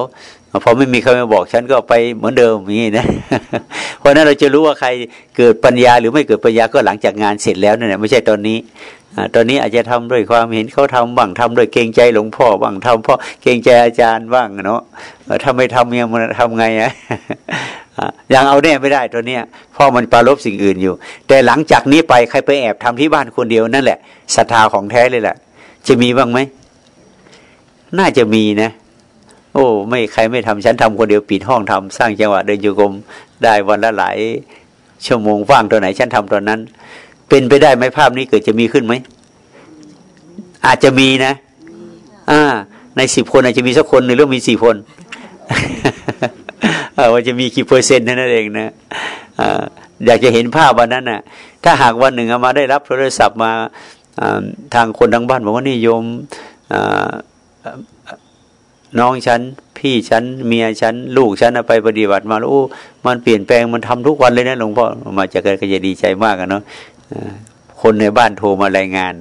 พอไม่มีใครมาบอกฉันก็ไปเหมือนเดิมอย่างนี้นะ เพราะนั้นเราจะรู้ว่าใครเกิดปัญญาหรือไม่เกิดปัญญาก็หลังจากงานเสร็จแล้วนั่นแหละไม่ใช่ตอนนี้ตอนนี้อาจจะทำด้วยความเห็นเขาทำบ้างทำด้วยเกรงใจหลวงพ่อบ้างทำเพราะเกรงใจอาจารย์บ้างเนาะถ้าไม่ทำยังมันทำไงอะยังเอาแน่ไม่ได้ตัวเนี้ยพราะมันปารบสิ่งอื่นอยู่ แต่หลังจากนี้ไปใครไปแอบทำที่บ้านคนเดียวนั่นแหละศรัทธาของแท้เลยแหละจะมีบ้างไหมน่าจะมีนะ โอ้ไม่ใครไม่ทำฉันทำคนเดียวปิดห้องทำสร้างจังหวะเดินโยกมได้วันละหลายชั่วโมงว่างตัวไหนฉันทำตอนนั้น เป็นไปได้ไหมภาพนี้เกิดจะมีขึ้นไหมอาจจะมีนะ อ่า ในสิบคนอาจจะมีสักคนหนึ่งหรือมีสี่คนว่าจะมีกี่เปอร์เซ็นต์นั่นเองนะอยากจะเห็นภาพวันนั้นน่ะ ถ้าหากวันหนึ่งเอามาได้รับโทรศัพท์มาทางคนทางบ้านบอกว่านี่โยม น้องฉัน พี่ฉัน เมียฉัน ลูกฉันไปปฏิบัติมาแล้วโอ้มันเปลี่ยนแปลงมันทำทุกวันเลยนะหลวงพ่อมาจากกันก็จะดีใจมากกันเนาะคนในบ้านโทรมารายงาน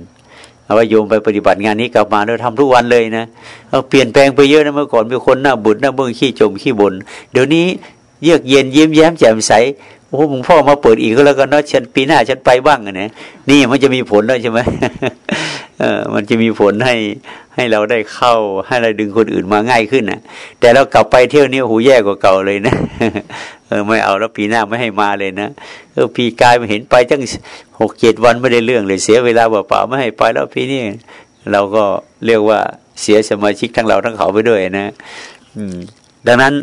ว่าโยมไปปฏิบัติงานนี้กลับมาแล้วทำทุกวันเลยนะเปลี่ยนแปลงไปเยอะนะเมื่อก่อนมีคนหน้าบุญหน้าเบื้องขี้จมขี้บนเดี๋ยวนี้เยือกเย็นยิ้มแย้มแจ่มใส โอ้หลวงพ่อมาเปิดอีกก็แล้วกันเนาะฉันปีหน้าฉันไปบ้างนะนี่มันจะมีผลแล้วใช่ไหมเออมันจะมีผลให้ให้เราได้เข้าให้เราดึงคนอื่นมาง่ายขึ้นนะแต่เรากลับไปเที่ยวนี้หูแย่กว่าเก่าเลยนะเออไม่เอาแล้วปีหน้าไม่ให้มาเลยนะเออปีกายมาเห็นไปตั้งหกเจ็ดวันไม่ได้เรื่องเลยเสียเวลาเปล่าๆไม่ให้ไปแล้วปีนี้เราก็เรียกว่าเสียสมาชิกทั้งเราทั้งเขาไปด้วยนะ อืม ดังนั้น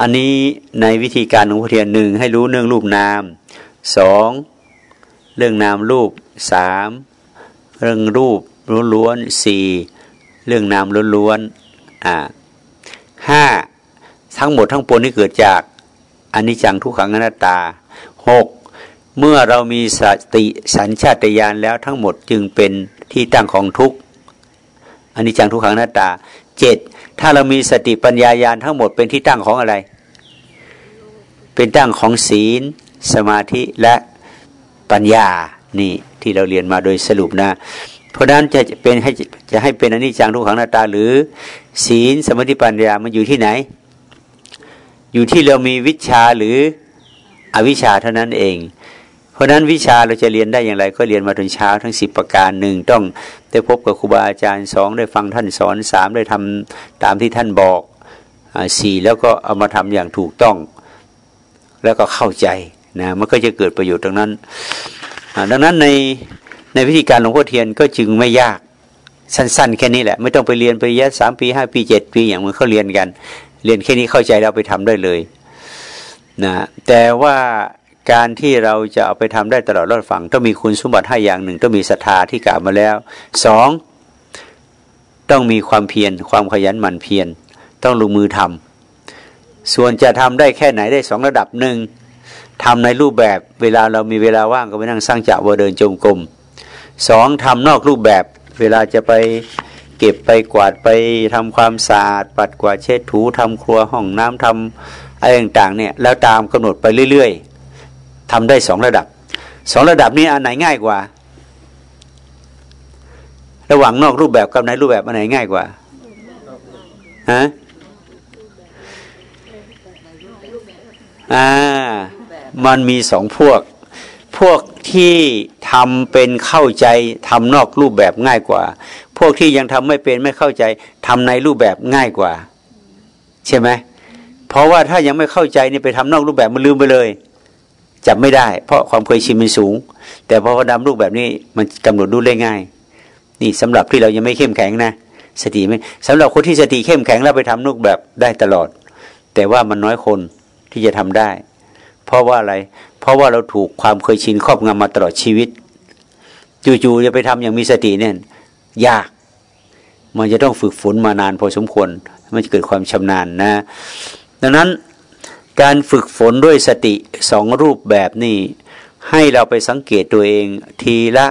อันนี้ในวิธีการของพระเทียนหนึ่งให้รู้เรื่องรูปนามสองเรื่องนามรูปสามเรื่องรูปล้วนๆสี่เรื่องนามล้วนๆอ่าห้าทั้งหมดทั้งปวงที่เกิดจากอนิจจังทุกขังอนัตตาหกเมื่อเรามีสติสัญชาตญาณแล้วทั้งหมดจึงเป็นที่ตั้งของทุกอนิจจังทุกขังอนัตตาเจ็ด ถ้าเรามีสติปัญญายาณทั้งหมดเป็นที่ตั้งของอะไร เป็นตั้งของศีล สมาธิและปัญญานี่ที่เราเรียนมาโดยสรุปนะ เพราะนั้นจะเป็นให้จะให้เป็นอนิจจังทุกขังนาตา หรือ ศีลสมาธิปัญญามันอยู่ที่ไหน อยู่ที่เรามีวิชาหรืออวิชาเท่านั้นเอง เพราะนั้นวิชาเราจะเรียนได้อย่างไร ก็เรียนมาจนเช้าทั้งสิบประการหนึ่งต้องได้พบกับครูบาอาจารย์สองได้ฟังท่านสอนสามได้ทำตามที่ท่านบอกสี่แล้วก็เอามาทำอย่างถูกต้อง แล้วก็เข้าใจนะมันก็จะเกิดประโยชน์ตรงนั้นดังนั้นในในวิธีการหลวงพ่อเทียนก็จึงไม่ยากสั้น ๆ แค่นี้แหละ ไม่ต้องไปเรียนไปยะสามปีห้าปีเจ็ดปีอย่างมันเขาเรียนกัน เรียนแค่นี้เข้าใจเราไปทำได้เลยนะแต่ว่า การที่เราจะเอาไปทำได้ตลอดรอดฝั่งต้องมีคุณสมบัติให้อย่างหนึ่ง ต้องมีศรัทธาที่กล่าวมาแล้วสองต้องมีความเพียรความขยันหมั่นเพียรต้องลงมือทำส่วนจะทำได้แค่ไหนได้สองระดับหนึ่งทำในรูปแบบเวลาเรามีเวลาว่างก็ไปนั่งสร้างจักรวเดินจงกรมสองทำนอกรูปแบบ เวลาจะไปเก็บไปกวาดไปทำความสะอาดปัดกวาดเช็ดถูทำครัวห้องน้ำทำอะไรต่างๆเนี่ยแล้วตามกำหนดไปเรื่อยๆ ทำได้สองระดับสองระดับนี้อันไหนง่ายกว่า ระหว่างนอกรูปแบบกับในรูปแบบอันไหนง่ายกว่าฮะอ่ามันมีสองพวก พวกที่ทำเป็นเข้าใจทำนอกรูปแบบง่ายกว่า พวกที่ยังทำไม่เป็นไม่เข้าใจทำในรูปแบบง่ายกว่า ใช่ไหมเพราะว่าถ้ายังไม่เข้าใจนี่ไปทำนอกรูปแบบมันลืมไปเลย จับไม่ได้ เพราะความเคยชินมันสูง แต่พอดำรูปแบบนี้มันกำหนดดูได้ง่าย นี่สำหรับที่เรายังไม่เข้มแข็งนะสติไม่สำหรับคนที่สติเข้มแข็งแล้วไปทำนกแบบได้ตลอด แต่ว่ามันน้อยคนที่จะทำได้ เพราะว่าอะไร เพราะว่าเราถูกความเคยชินครอบงำมาตลอดชีวิตจู่ๆจะไปทำอย่างมีสติเนี่ยยาก มันจะต้องฝึกฝนมานานพอสมควรมันจะเกิดความชำนาญนะ ดังนั้น การฝึกฝนด้วยสติสองรูปแบบนี้ให้เราไปสังเกตตัวเองทีละ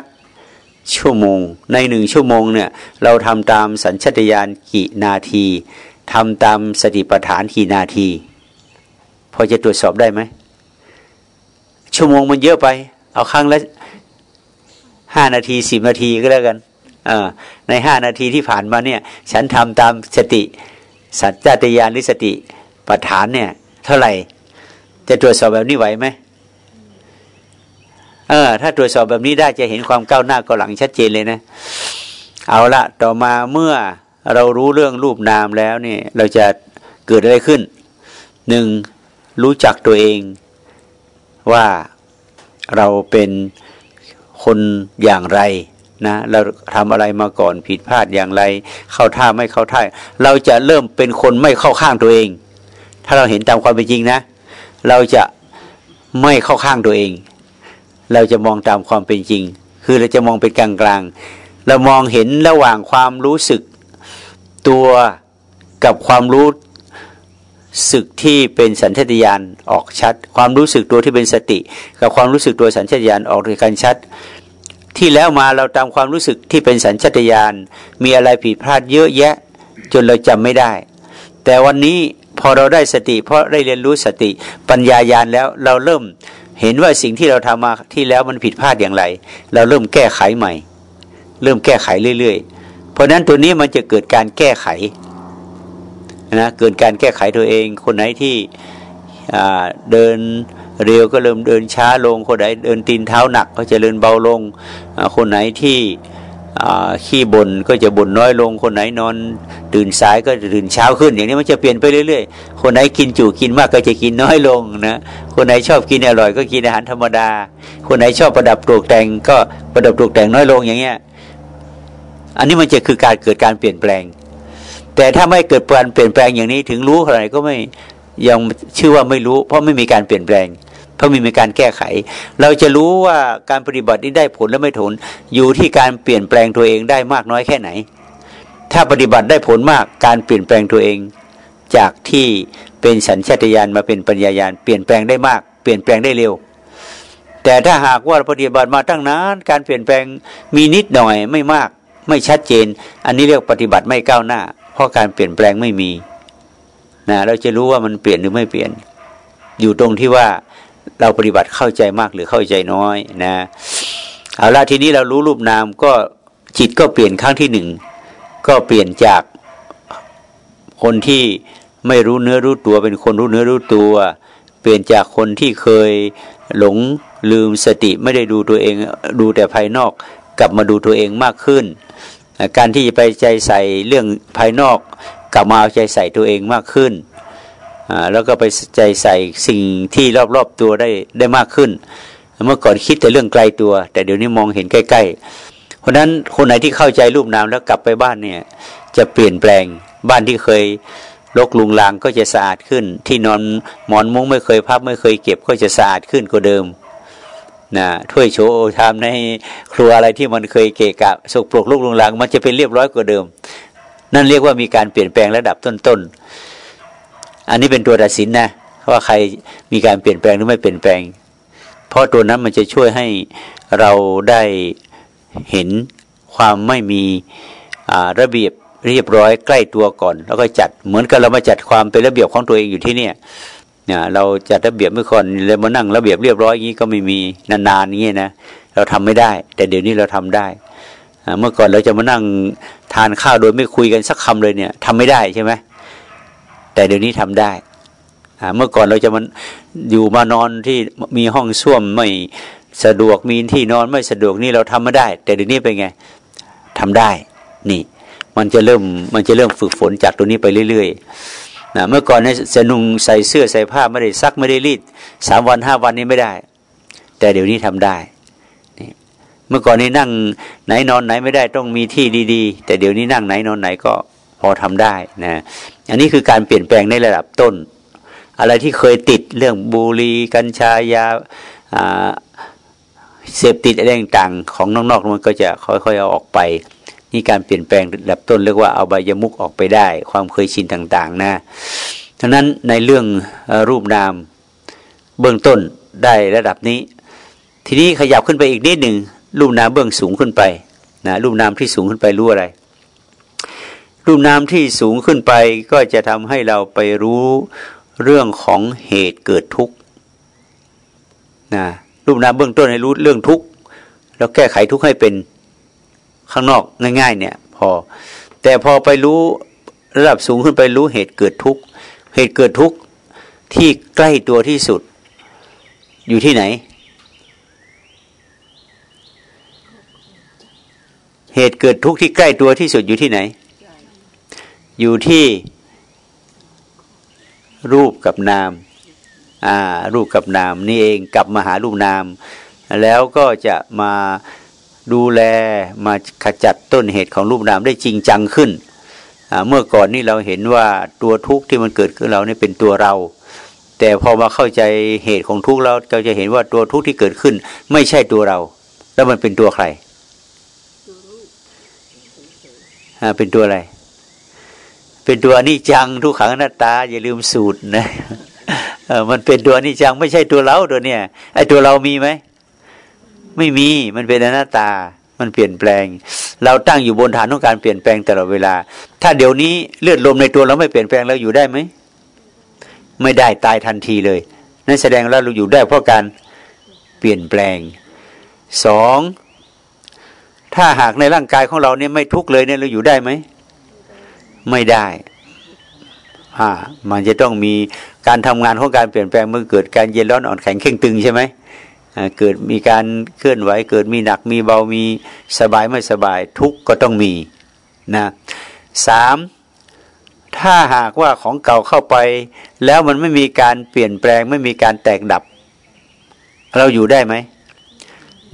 ชั่วโมง ในหนึ่งชั่วโมงเนี่ยเราทำตามสัญชตาตญาณกี่นาทีทำตามสติปัฏฐานกี่นาที พอจะตรวจสอบได้ไหม ชั่วโมงมันเยอะไป เอาครั้งละห้านาทีสิบนาทีก็แล้วกันในห้านาทีที่ผ่านมาเนี่ย ฉันทำตามสติ สัจจตญาณหรือสติปัฏฐานเนี่ย เท่าไหร่ จะตรวจสอบแบบนี้ไหวไหมเออ ถ้าตรวจสอบแบบนี้ได้จะเห็นความก้าวหน้าก้าหลังชัดเจนเลยนะ เอาละต่อมาเมื่อเรารู้เรื่องรูปนามแล้วเนี่ยเราจะเกิดอะไรขึ้นหนึ่งรู้จักตัวเองว่าเราเป็นคนอย่างไรนะเราทำอะไรมาก่อนผิดพลาดอย่างไร เข้าท่าไม่เข้าท่าเราจะเริ่มเป็นคนไม่เข้าข้างตัวเอง ถ้าเราเห็นตามความเป็นจริงนะ เราจะไม่เข้าข้างตัวเอง เราจะมองตามความเป็นจริง คือเราจะมองเป็นกลางกลางเรามองเห็นระหว่างความรู้สึกตัวกับความรู้สึกที่เป็นสัญชาตญาณออกชัด ความรู้สึกตัวที่เป็นสติ กับความรู้สึกตัวสัญชาตญาณออกด้วยกันชัด ที่แล้วมาเราตามความรู้สึกที่เป็นสัญชาตญาณมีอะไรผิดพลาดเยอะแยะ จนเราจำไม่ได้ แต่วันนี้ พอเราได้สติ เพราะได้เรียนรู้สติปัญญายาณแล้วเราเริ่มเห็นว่าสิ่งที่เราทำมาที่แล้วมันผิดพลาดอย่างไร เราเริ่มแก้ไขใหม่ เริ่มแก้ไขเรื่อยๆ เพราะนั้นตัวนี้มันจะเกิดการแก้ไขนะเกิดการแก้ไขตัวเอง คนไหนที่เดินเร็วก็เริ่มเดินช้าลง คนไหนเดินตีนเท้าหนัก ก็จะเดินเบาลง คนไหนที่ ขี้บน่นก็จะบ่นน้อยลง คนไหนนอน ตื่นสายก็ตื่นเช้าขึ้น อย่างนี้มันจะเปลี่ยนไปเรื่อยๆ คนไหนกินจุกินมากก็จะกินน้อยลงนะ คนไหนชอบกินอร่อยก็กินอาหารธรรมดา คนไหนชอบประดับตกแต่งก็ประดับตกแต่งน้อยลงอย่างเงี้ย อันนี้มันจะคือการเกิดการเปลี่ยนแปลง แต่ถ้าไม่เกิดการเปลี่ยนแปลงอย่างนี้ถึงรู้อะไรก็ไม่ยังชื่อว่าไม่รู้ เพราะไม่มีการเปลี่ยนแปลง เพราะม่มีการแก้ไข เราจะรู้ว่าการปฏิบัตินี้ได้ผลและไม่ผลอยู่ที่การเปลี่ยนแปลงตัวเองได้มากน้อยแค่ไหน ถ้าปฏิบัติได้ผลมากการเปลี่ยนแปลงตัวเอง จากที่เป็นสัญชาตญาณมาเป็นปัญญายาณเปลี่ยนแปลงได้มากเปลี่ยนแปลงได้เร็ว แต่ถ้าหากว่าปฏิบัติมาตั้งนานการเปลี่ยนแปลงมีนิดหน่อยไม่มากไม่ชัดเจน อันนี้เรียกปฏิบัติไม่ก้าวหน้า เพราะการเปลี่ยนแปลงไม่มีนะเราจะรู้ว่ามันเปลี่ยนหรือไม่เปลี่ยน อยู่ตรงที่ว่า เราปฏิบัติเข้าใจมากหรือเข้าใจน้อยนะเอาละทีนี้เรารู้รูปนามก็จิตก็เปลี่ยนครั้งที่หนึ่งก็เปลี่ยนจากคนที่ไม่รู้เนื้อรู้ตัวเป็นคนรู้เนื้อรู้ตัว เปลี่ยนจากคนที่เคยหลงลืมสติไม่ได้ดูตัวเองดูแต่ภายนอก กลับมาดูตัวเองมากขึ้น การที่จะไปใจใส่เรื่องภายนอก กลับมาเอาใจใส่ตัวเองมากขึ้น แล้วก็ไปใจใส่สิ่งที่รอบๆตัวได้ได้มากขึ้น เมื่อก่อนคิดแต่เรื่องไกลตัว แต่เดี๋ยวนี้มองเห็นใกล้ ๆ เพราะนั้นคนไหนที่เข้าใจรูปนามแล้วกลับไปบ้านเนี่ย จะเปลี่ยนแปลงบ้านที่เคยลกลุงลางก็จะสะอาดขึ้น ที่นอนหมอนมุ้งไม่เคยพับไม่เคยเก็บก็จะสะอาดขึ้นกว่าเดิมนะถ้วยโชว์ทำในครัวอะไรที่มันเคยเกะกะสกปรกลุกลุงลัง มันจะเป็นเรียบร้อยกว่าเดิม นั่นเรียกว่ามีการเปลี่ยนแปลงระดับต้นๆ อันนี้เป็นตัวตัดสินนะว่าใครมีการเปลี่ยนแปลงหรือไม่เปลี่ยนแปลง เพราะตัวนั้นมันจะช่วยให้เราได้เห็นความไม่มีระเบียบเรียบร้อยใกล้ตัวก่อน แล้วก็จัดเหมือนกับเรามาจัดความเป็นระเบียบของตัวเองอยู่ที่เนี่ยเนี่ยเราจัดระเบียบเมื่อก่อนเลยมานั่งระเบียบเรียบร้อยอย่างนี้ก็ไม่มีนานๆอย่างนี้นะเราทำไม่ได้ แต่เดี๋ยวนี้เราทำได้เมื่อก่อนเราจะมานั่งทานข้าวโดยไม่คุยกันสักคำเลยเนี่ยทำไม่ได้ใช่ไหม แต่เดี๋ยวนี้ทำได้เมื่อก่อนเราจะมันอยู่มานอนที่มีห้องส้วมไม่สะดวกมีที่นอนไม่สะดวกนี่เราทำไม่ได้ แต่เดี๋ยวนี้เป็นไงทำได้ นี่ มันจะเริ่มมันจะเริ่มฝึกฝนจากตัวนี้ไปเรื่อยๆนะเมื่อก่อนเนี่ยจะนุ่งใส่เสื้อใส่ผ้าไม่ได้ซักไม่ได้รีดสามวันห้าวันนี้ไม่ได้ แต่เดี๋ยวนี้ทำได้เมื่อก่อนนี้นั่งไหนนอนไหนไม่ได้ต้องมีที่ดี ๆ แต่เดี๋ยวนี้นั่งไหนนอนไหนก็ พอทำได้นะอันนี้คือการเปลี่ยนแปลงในระดับต้น อะไรที่เคยติดเรื่องบุหรี่กัญชายาเสพติดอะไรต่างๆของนอกๆมันก็จะค่อยๆเอาออกไปนี่การเปลี่ยนแปลงระดับต้นเรียกว่าเอาใบยมุกออกไปได้ ความเคยชินต่างๆนะฉะนั้นในเรื่องรูปนามเบื้องต้นได้ระดับนี้ ทีนี้ขยับขึ้นไปอีกนิดหนึ่งรูปนามเบื้องสูงขึ้นไปนะรูปนามที่สูงขึ้นไปรู้อะไร รูปนามที่สูงขึ้นไปก็จะทำให้เราไปรู้เรื่องของเหตุเกิดทุกข์นะรูปนามเบื้องต้นให้รู้เรื่องทุกข์แล้วแก้ไขทุกข์ให้เป็นข้างนอกง่าย ๆ เนี่ย พอ แต่พอไปรู้ระดับสูงขึ้นไปรู้เหตุเกิดทุกข์เหตุเกิดทุกข์ที่ใกล้ตัวที่สุด อยู่ที่ไหน เหตุเกิดทุกข์ที่ใกล้ตัวที่สุดอยู่ที่ไหน อยู่ที่รูปกับนามอ่ารูปกับนามนี่เองกลับมาหารูปนาม แล้วก็จะมาดูแลมาขจัดต้นเหตุของรูปนามได้จริงจังขึ้น เมื่อก่อนนี่เราเห็นว่าตัวทุกข์ที่มันเกิดขึ้นเราเนี่ยเป็นตัวเรา แต่พอมาเข้าใจเหตุของทุกข์เราเราจะเห็นว่าตัวทุกข์ที่เกิดขึ้น ไม่ใช่ตัวเรา แล้วมันเป็นตัวใครเป็นตัวอะไร เป็นตัวนิจังทุกขังหน้าตา อย่าลืมสูตรนะมันเป็นตัวนิจังไม่ใช่ตัวเราตัวเนี้ยไอ้ตัวเรามีไหมไม่มีมันเป็นหน้าตา มันเปลี่ยนแปลง เราตั้งอยู่บนฐานของการเปลี่ยนแปลงตลอดเวลา ถ้าเดี๋ยวนี้เลือดลมในตัวเราไม่เปลี่ยนแปลงเราอยู่ได้ไหมไม่ได้ตายทันทีเลยนั่นแสดงว่าเราอยู่ได้เพราะการเปลี่ยนแปลงสองถ้าหากในร่างกายของเราเนี่ยไม่ทุกข์เลยเนี่ยเราอยู่ได้ไหม ไม่ได้อ่ามันจะต้องมีการทำงานของการเปลี่ยนแปลงเมื่อเกิดการเย็นร้อนอ่อนแข็งเข่งตึงใช่ไหมเกิดมีการเคลื่อนไหว เกิดมีหนักมีเบามีสบายไม่สบายทุกก็ต้องมีนะสามถ้าหากว่าของเก่าเข้าไป แล้วมันไม่มีการเปลี่ยนแปลง ไม่มีการแตกดับ เราอยู่ได้ไหม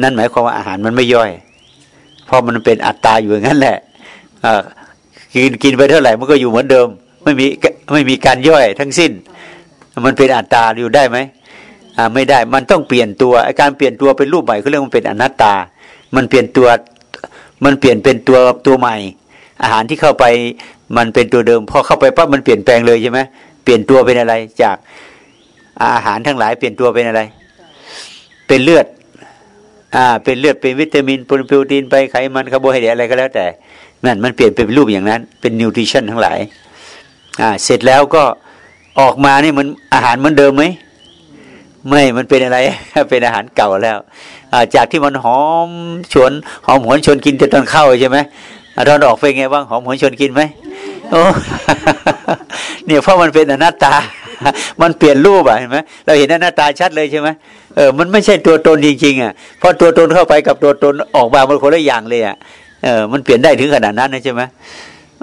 นั่นหมายความว่าอาหารมันไม่ย่อย เพราะมันเป็นอัตตาอยู่อย่างนั้นแหละ กินกินไปเท่าไหร่มันก็อยู่เหมือนเดิม ไม่มีไม่มีการย่อยทั้งสิ้น มันเป็นอัตตาอยู่ได้ไหมอ่าไม่ได้มันต้องเปลี่ยนตัวการเปลี่ยนตัวเป็นรูปใหม่เขาเรียกมันเป็นอนัตตา มันเปลี่ยนตัวมันเปลี่ยนเป็นตัวตัวใหม่ อาหารที่เข้าไปมันเป็นตัวเดิมพอเข้าไปปั๊บมันเปลี่ยนแปลงเลยใช่ไหมเปลี่ยนตัวเป็นอะไรจากอาหารทั้งหลายเปลี่ยนตัวเป็นอะไร เป็นเลือดอ่าเป็นเลือดเป็นวิตามินโปรตีนไปไขมันคาร์โบไฮเดรตอะไรก็แล้วแต่ นั่นมันเปลี่ยนเป็นรูปอย่างนั้น เป็น nutrition ทั้งหลายอ่าเสร็จแล้วก็ออกมานี่มันอาหารเหมือนเดิมไหมไม่มันเป็นอะไร เป็นอาหารเก่าแล้วจากที่มันหอมชวนหอมหวนชวนกินแต่ตอนเข้าใช่ไหมตอนออกไปไงบ้างหอมหวนชวนกินไหมโอ้เนี่ยเพราะมันเป็นอนัตตา มันเปลี่ยนรูปอะเห็นไหมเราเห็นหน้าตาชัดเลยใช่ไหมเออมันไม่ใช่ตัวตนจริงๆอะพอตัวตนเข้าไปกับตัวตนออกมามันคนละอย่างเลยอะ เออมันเปลี่ยนได้ถึงขนาดนั้นนะใช่ไหม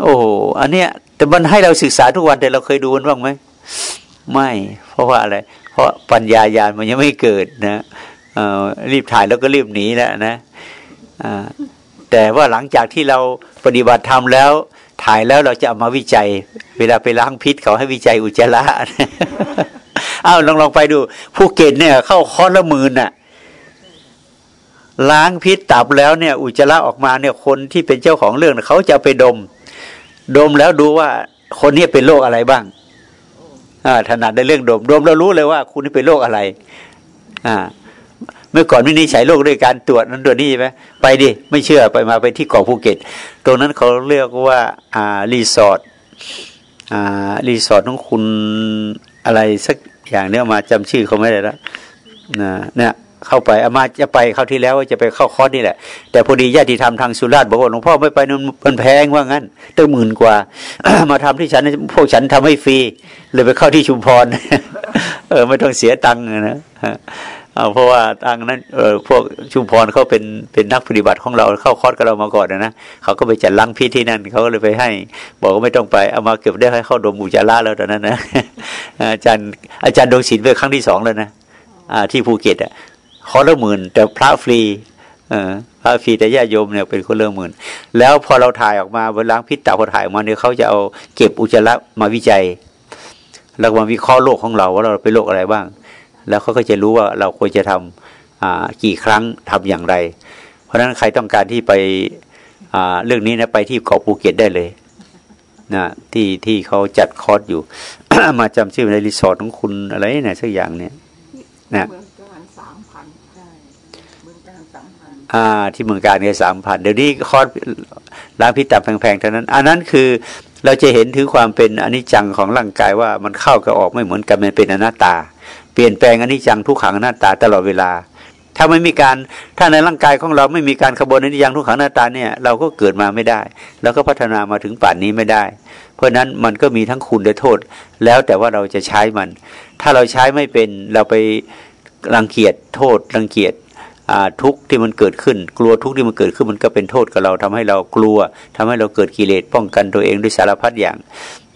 โอ้อันเนี้ยแต่มันให้เราศึกษาทุกวันแต่เราเคยดูมันบ้างไหมไม่ เพราะว่าอะไร เพราะปัญญายาณมันยังไม่เกิดนะเออรีบถ่ายแล้วก็รีบหนีแล้วนะอ่าแต่ว่าหลังจากที่เราปฏิบัติธรรมแล้ว ถ่ายแล้วเราจะเอามาวิจัย เวลาไปล้างพิษเขาให้วิจัยอุจจาระอ้าวลองลองไปดูภูเก็ตเนี่ย เข้าคอละหมื่นน่ะ ล้างพิษตับแล้วเนี่ย อุจจาระออกมาเนี่ย คนที่เป็นเจ้าของเรื่องเขาจะไปดม ดมแล้วดูว่าคนนี้เป็นโรคอะไรบ้างอ่าถนัดในเรื่องดม ดมเรารู้เลยว่า คุณนี่เป็นโรคอะไร อ่า เมื่อก่อนวินิจฉัยโรคด้วยการตรวจนั้นตรวจนี่ใช่ไหมไปดิไม่เชื่อไปมาไปที่เกาะภูเก็ต ตรงนั้นเขาเรียกว่า อ่ารีสอร์ทอ่ารีสอร์ทของคุณอะไรสักอย่างเนี้ยมาจำชื่อเขาไม่ได้แล้วนะเนี่ย เข้าไปอาตมาจะไปเข้าที่แล้วจะไปเข้าคอร์สนี่แหละ แต่พอดีญาติธรรมทางสุราษฎร์บอกว่าหลวงพ่อไม่ไปนั่นมันแพงว่างั้นตั้งหมื่นกว่า มาทำที่ฉันพวกฉันทำให้ฟรีเลยไปเข้าที่ชุมพร เออไม่ต้องเสียตังค์นะเพราะว่าทางนั้นเออพวกชุมพรเขาเป็นเป็นนักปฏิบัติของเราเข้าคอร์สกับเรามาก่อนนะเขาก็ไปจัดล้างพิษที่นั่นเขาก็เลยไปให้ บอกว่าไม่ต้องไปเอามาเก็บได้ให้เข้าดมอุจจาระแล้วตอนนั้นนะอาจารย์อาจารย์ดวงศิลป์ไปครั้งที่สองแล้วนะอ่าที่ภูเก็ตอะ คอร์สละหมื่นแต่พระฟรีเออพระฟรีแต่ญาติโยมเนี่ยเป็นคนเรื่องหมื่น แล้วพอเราถ่ายออกมาเวลาพิษตับพอถ่ายออกมาเนี่ยเขาจะเอาเก็บอุจจาระมาวิจัย แล้วมาวิเคราะห์โรคของเราว่าเราเป็นโรคอะไรบ้าง แล้วเขาก็จะรู้ว่าเราควรจะทำกี่ครั้งทำอย่างไร เพราะฉะนั้นใครต้องการที่ไปเรื่องนี้นะไปที่เกาะภูเก็ตได้เลยนะที่ที่เขาจัดคอร์สอยู่ มาจำชื่อในรีสอร์ทของคุณอะไรเนี่ยสักอย่างเนี่ยนะ อ่าที่เมืองกาญจน์เนี่ยสามพันเดี๋ยวนี้คอร์สล้างพิษตับแพงๆเท่านั้น อันนั้นคือเราจะเห็นถึงความเป็นอนิจจังของร่างกายว่ามันเข้ากับออกไม่เหมือนกันมันเป็นอนัตตา เปลี่ยนแปลงอนิจจังทุกขังอนัตตาตลอดเวลา ถ้าไม่มีการถ้าในร่างกายของเราไม่มีการขบวนอนิจจังทุกขังอนัตตาเนี่ยเราก็เกิดมาไม่ได้ แล้วก็พัฒนามาถึงป่านนี้ไม่ได้ เพราะนั้นมันก็มีทั้งคุณและโทษ แล้วแต่ว่าเราจะใช้มัน ถ้าเราใช้ไม่เป็นเราไปรังเกียจโทษรังเกียจ ทุกที่มันเกิดขึ้น กลัวทุกที่มันเกิดขึ้นมันก็เป็นโทษกับเราทำให้เรากลัวทำให้เราเกิดกิเลสป้องกันตัวเองด้วยสารพัดอย่าง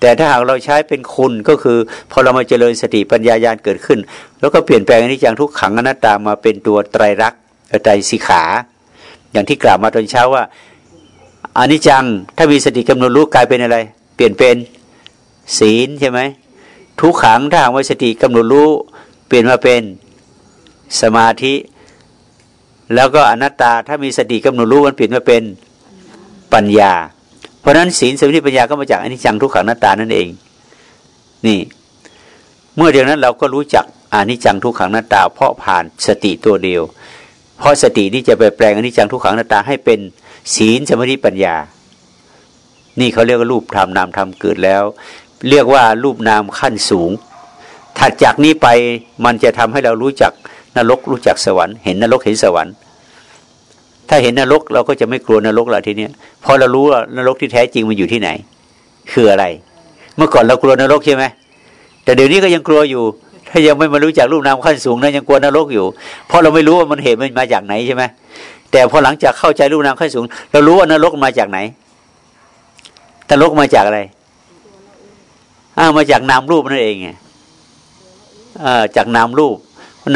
แต่ถ้าหากเราใช้เป็นคุณก็คือ พอเรามาเจริญสติปัญญาญาณเกิดขึ้น แล้วก็เปลี่ยนแปลงอนิจจังทุกขังอนัตตามาเป็นตัวไตรลักษณ์ไตรสิขา อย่างที่กล่าวมาตอนเช้าว่าอนิจจังถ้ามีสติกำหนดรู้กลายเป็นอะไร เปลี่ยนเป็นศีลใช่ไหมทุกขังถ้าหากว่าสติกำหนดรู้เปลี่ยนมาเป็นสมาธิ แล้วก็อนัตตาถ้ามีสติกำหนดรู้มันเปลี่ยนมาเป็นปัญญา เพราะฉะนั้นศีลสมาธิปัญญาก็มาจากอนิจจังทุกขังอนัตตานั่นเอง นี่ เมื่อเดียวนั้นเราก็รู้จักอนิจจังทุกขังอนัตตา เพราะผ่านสติตัวเดียว เพราะสตินี่จะไปแปลงอนิจจังทุกขังอนัตตาให้เป็นศีลสมาธิปัญญา นี่เขาเรียกว่ารูปธรรมนามธรรมเกิดแล้ว เรียกว่ารูปนามขั้นสูงถัดจากนี้ไปมันจะทำให้เรารู้จัก นรกรู้จักสวรรค์เห็นนรกเห็นสวรรค์ ถ้าเห็นนรกเราก็จะไม่กลัวนรกละทีเนี้ยพอเรารู้ว่านรกที่แท้จริงมันอยู่ที่ไหน คืออะไร เมื่อก่อนเรากลัวนรกใช่ไหมแต่เดี๋ยวนี้ก็ยังกลัวอยู่ ถ้ายังไม่มารู้จักรูปนามขั้นสูงนะยังกลัวนรกอยู่ เพราะเราไม่รู้ว่ามันเหตุมันมาจากไหนใช่ไหมแต่พอหลังจากเข้าใจรูปนามขั้นสูง เรารู้ว่านรกมาจากไหนนรกมาจากอะไรอ้ามาจากนามรูปนั่นเองไงจากนามรูป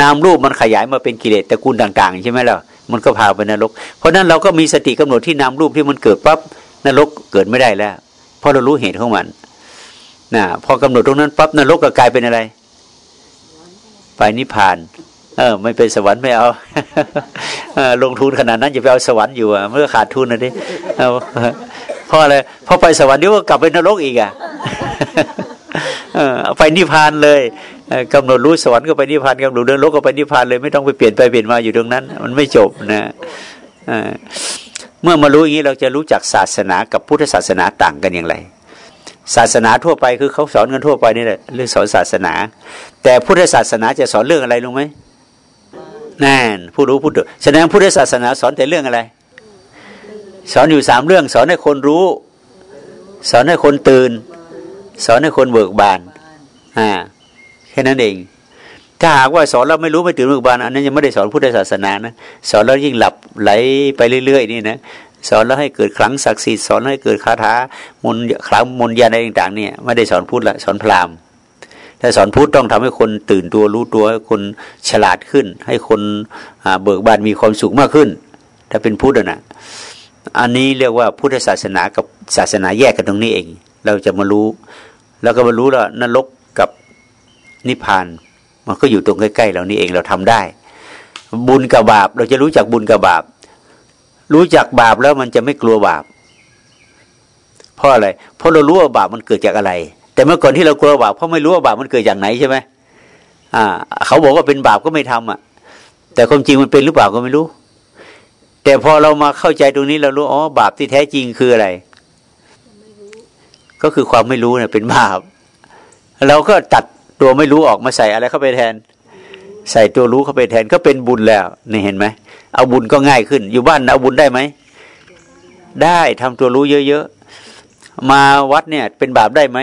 นามรูปมันขยายมาเป็นกิเลสตระกูลต่าง ๆ ใช่ไหมล่ะมันก็พาไปนรก เพราะนั้นเราก็มีสติกำหนดที่นามรูปที่มันเกิดปั๊บนรกเกิดไม่ได้แล้วเพราะเรารู้เหตุของมันนะพอกำหนดตรงนั้นปั๊บนรกก็กลายเป็นอะไร ไปนิพพาน เออ ไม่เป็นสวรรค์ไม่เอาลงทุนขนาดนั้นจะไปเอาสวรรค์อยู่อะเมื่อขาดทุนนะดิเพราะอะไรเพราะไปสวรรค์เดี๋ยวก็กลับไปนรกอีกอะเออไปนิพพานเลย กำหนดรู้สวรรค์ก็ไปนิพพานกำหนดเดินโลกก็ไปนิพพานเลยไม่ต้องไปเปลี่ยนไปเปลี่ยนมาอยู่ตรงนั้น มันไม่จบนะเมื่อมารู้อย่างนี้เราจะรู้จักศาสนากับพุทธศาสนาต่างกันอย่างไร ศาสนาทั่วไปคือเขาสอนกันทั่วไปนี่แหละเรื่องสอนศาสนา แต่พุทธศาสนาจะสอนเรื่องอะไรรู้ไหมนั่นผู้รู้ผู้ดูแสดงพุทธศาสนาสอนแต่เรื่องอะไร สอนอยู่สามเรื่อง สอนให้คนรู้ สอนให้คนตื่น สอนให้คนเบิกบานอ่า ค่นั้นเอง ถ้าหากว่าสอนเราไม่รู้ไม่ตื่นมือบานอันนั้นยังไม่ได้สอนพุทธศาสนานะสอนแล้วยิ่งหลับไหลไปเรื่อย ๆ นี่นะสอนแล้วให้เกิดครั้งศักดิ์สิทธิ์สอนให้เกิดคาถามนครั้งมนยาอะไรต่างๆเนี่ยไม่ได้สอนพุทธละสอนพราหมณ์ถ้าสอนพุทธต้องทำให้คนตื่นตัวรู้ตัวให้คนฉลาดขึ้น ให้คนเบิกบานมีความสุขมากขึ้น ถ้าเป็นพุทธนะอันนี้เรียกว่าพุทธศาสนากับศาสนาแยกกันตรงนี้เอง เราจะมารู้ แล้วก็มารู้แล้วนรก นิพพาน มันก็อยู่ตรงใกล้ๆเรานี่เองเราทำได้ บุญกับบาป เราจะรู้จักบุญกับบาป รู้จักบาปแล้วมันจะไม่กลัวบาป เพราะอะไร เพราะเรารู้ว่าบาปมันเกิดจากอะไร แต่เมื่อก่อนที่เรากลัวบาปเพราะไม่รู้ว่าบาปมันเกิดจากไหนใช่ไหมอ่า เขาบอกว่าเป็นบาปก็ไม่ทำอะ แต่ความจริงมันเป็นหรือเปล่าก็ไม่รู้ แต่พอเรามาเข้าใจตรงนี้เรารู้อ๋อบาปที่แท้จริงคืออะไรก็คือความไม่รู้เนี่ยเป็นบาป เราก็ตัด ตัวไม่รู้ออกมาใส่อะไรเข้าไปแทน ใส่ตัวรู้เข้าไปแทนก็เป็นบุญแล้วนี่เห็นไหมเอาบุญก็ง่ายขึ้น อยู่บ้านเอาบุญได้ไหมได้ทำตัวรู้เยอะๆมาวัดเนี่ย เป็นบาปได้ไหม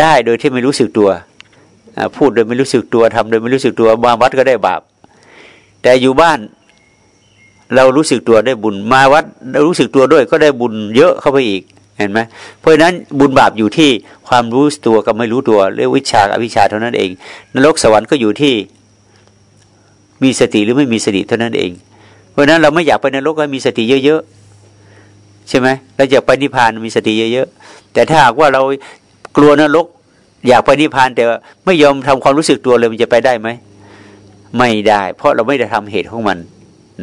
ได้โดยที่ไม่รู้สึกตัวพูดโดยไม่รู้สึกตัวทำโดยไม่รู้สึกตัวมาวัดก็ได้บาป แต่อยู่บ้านเรารู้สึกตัวได้บุญ มาวัดรู้สึกตัวด้วยก็ได้บุญเยอะเข้าไปอีก เห็นไหมเพราะฉะนั้นบุญบาปอยู่ที่ความรู้ตัวกับไม่รู้ตัวเรียกวิชาอวิชาเท่านั้นเอง นรกสวรรค์ก็อยู่ที่มีสติหรือไม่มีสติเท่านั้นเอง เพราะฉะนั้นเราไม่อยากไปนรกก็มีสติเยอะๆใช่ไหมเราอยากไปนิพพานมีสติเยอะๆแต่ถ้าหากว่าเรากลัวนรกอยากไปนิพพานแต่ไม่ยอมทำความรู้สึกตัวเลยมันจะไปได้ไหมไม่ได้ เพราะเราไม่ได้ทำเหตุของมัน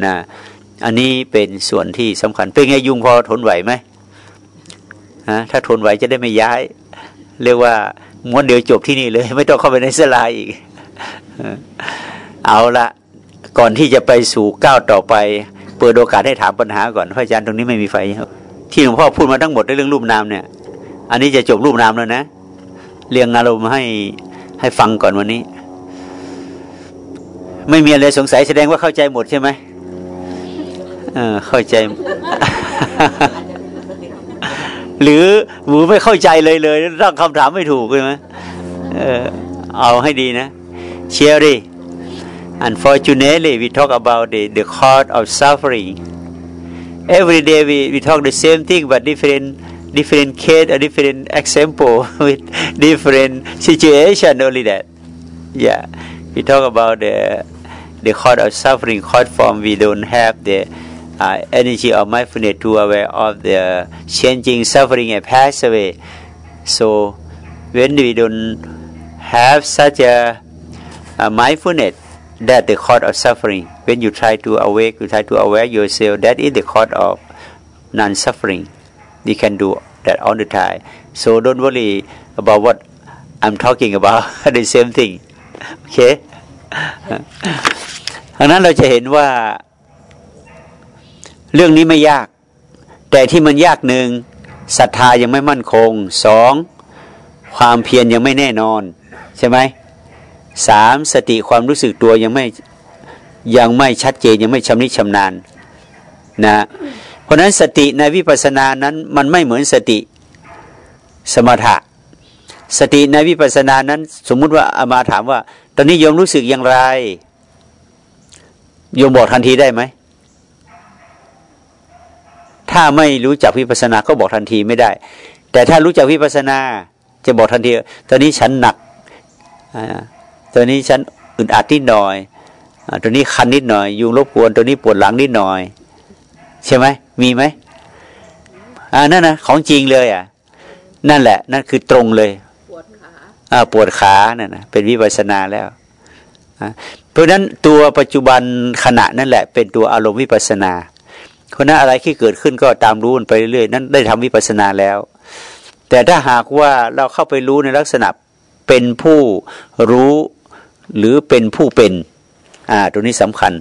นะอันนี้เป็นส่วนที่สำคัญเป็นไงยุงพอทนไหวไหม ฮะถ้าทนไหวจะได้ไม่ย้าย เรียกว่าม้วนเดียวจบที่นี่เลย ไม่ต้องเข้าไปในสลายอีก เอาละก่อนที่จะไปสู่ก้าวต่อไป เปิดโอกาสให้ถามปัญหาก่อนพระอาจารย์ตรงนี้ไม่มีไฟครับที่หลวงพ่อพูดมาทั้งหมดในเรื่องรูปนามเนี่ย อันนี้จะจบรูปนามแล้วนะ เรียงอารมณ์ให้ให้ฟังก่อนวันนี้ ไม่มีอะไรสงสัยแสดงว่าเข้าใจหมดใช่ไหมเออเข้าใจ หรือหมูไม่เข้าใจเลยเลยตั้งคำถามไม่ถูกใช่ไหมเออเอาให้ดีนะเชียร์ดิ Unfortunately, we talk about the, the cause of suffering. Every day we, we talk the same thing, but different different case or different example with different situation. Only that. Yeah, we talk about the the cause of suffering, cause form. We don't have the uh, energy of mindfulness to aware of the changing suffering and pass away. So when we don't have such a, a mindfulness that the cause of suffering. When you try to awake, you try to aware yourself. That is the cause of non-suffering. You can do that all the time. So don't worry about what I'm talking about. the same thing. Okay. ดังนั้นเราจะเห็นว่า เรื่องนี้ไม่ยาก แต่ที่มันยากหนึ่งศรัทธายังไม่มั่นคงสองความเพียรยังไม่แน่นอน ใช่ไหมสามสติความรู้สึกตัวยังไม่ยังไม่ชัดเจนยังไม่ชำนิชำนาญนะเพราะนั้นสติในวิปัสสนานั้นมันไม่เหมือนสติสมถะ สติในวิปัสสนานั้น สมมุติว่าอามาถามว่า ตอนนี้โยมรู้สึกอย่างไรโยมบอกทันทีได้ไหม ถ้าไม่รู้จักวิปัสสนาก็บอกทันทีไม่ได้ แต่ถ้ารู้จักวิปัสสนา จะบอกทันที ตอนนี้ฉันหนักตัวนี้ฉันอึดอัดนิดหน่อยอตัวนี้คันนิดหน่อย ยุงรบกวนตัวนี้ปวดหลังนิดหน่อย ใช่ไหมมีไหมอ่านั่นนะของจริงเลยอะ นั่นแหละ นั่นคือตรงเลยปวดขาอ่าปวดขานั่นนะเป็นวิปัสนาแล้วเพราะฉะนั้นตัวปัจจุบันขณะนั่นแหละ เป็นตัวอารมณ์วิปัสนา เพราะนั้นอะไรที่เกิดขึ้นก็ตามรู้มันไปเรื่อยๆนั้นได้ทำวิปัสนาแล้ว แต่ถ้าหากว่าเราเข้าไปรู้ในลักษณะเป็นผู้รู้หรือเป็นผู้เป็นอ่าตรงนี้สำคัญ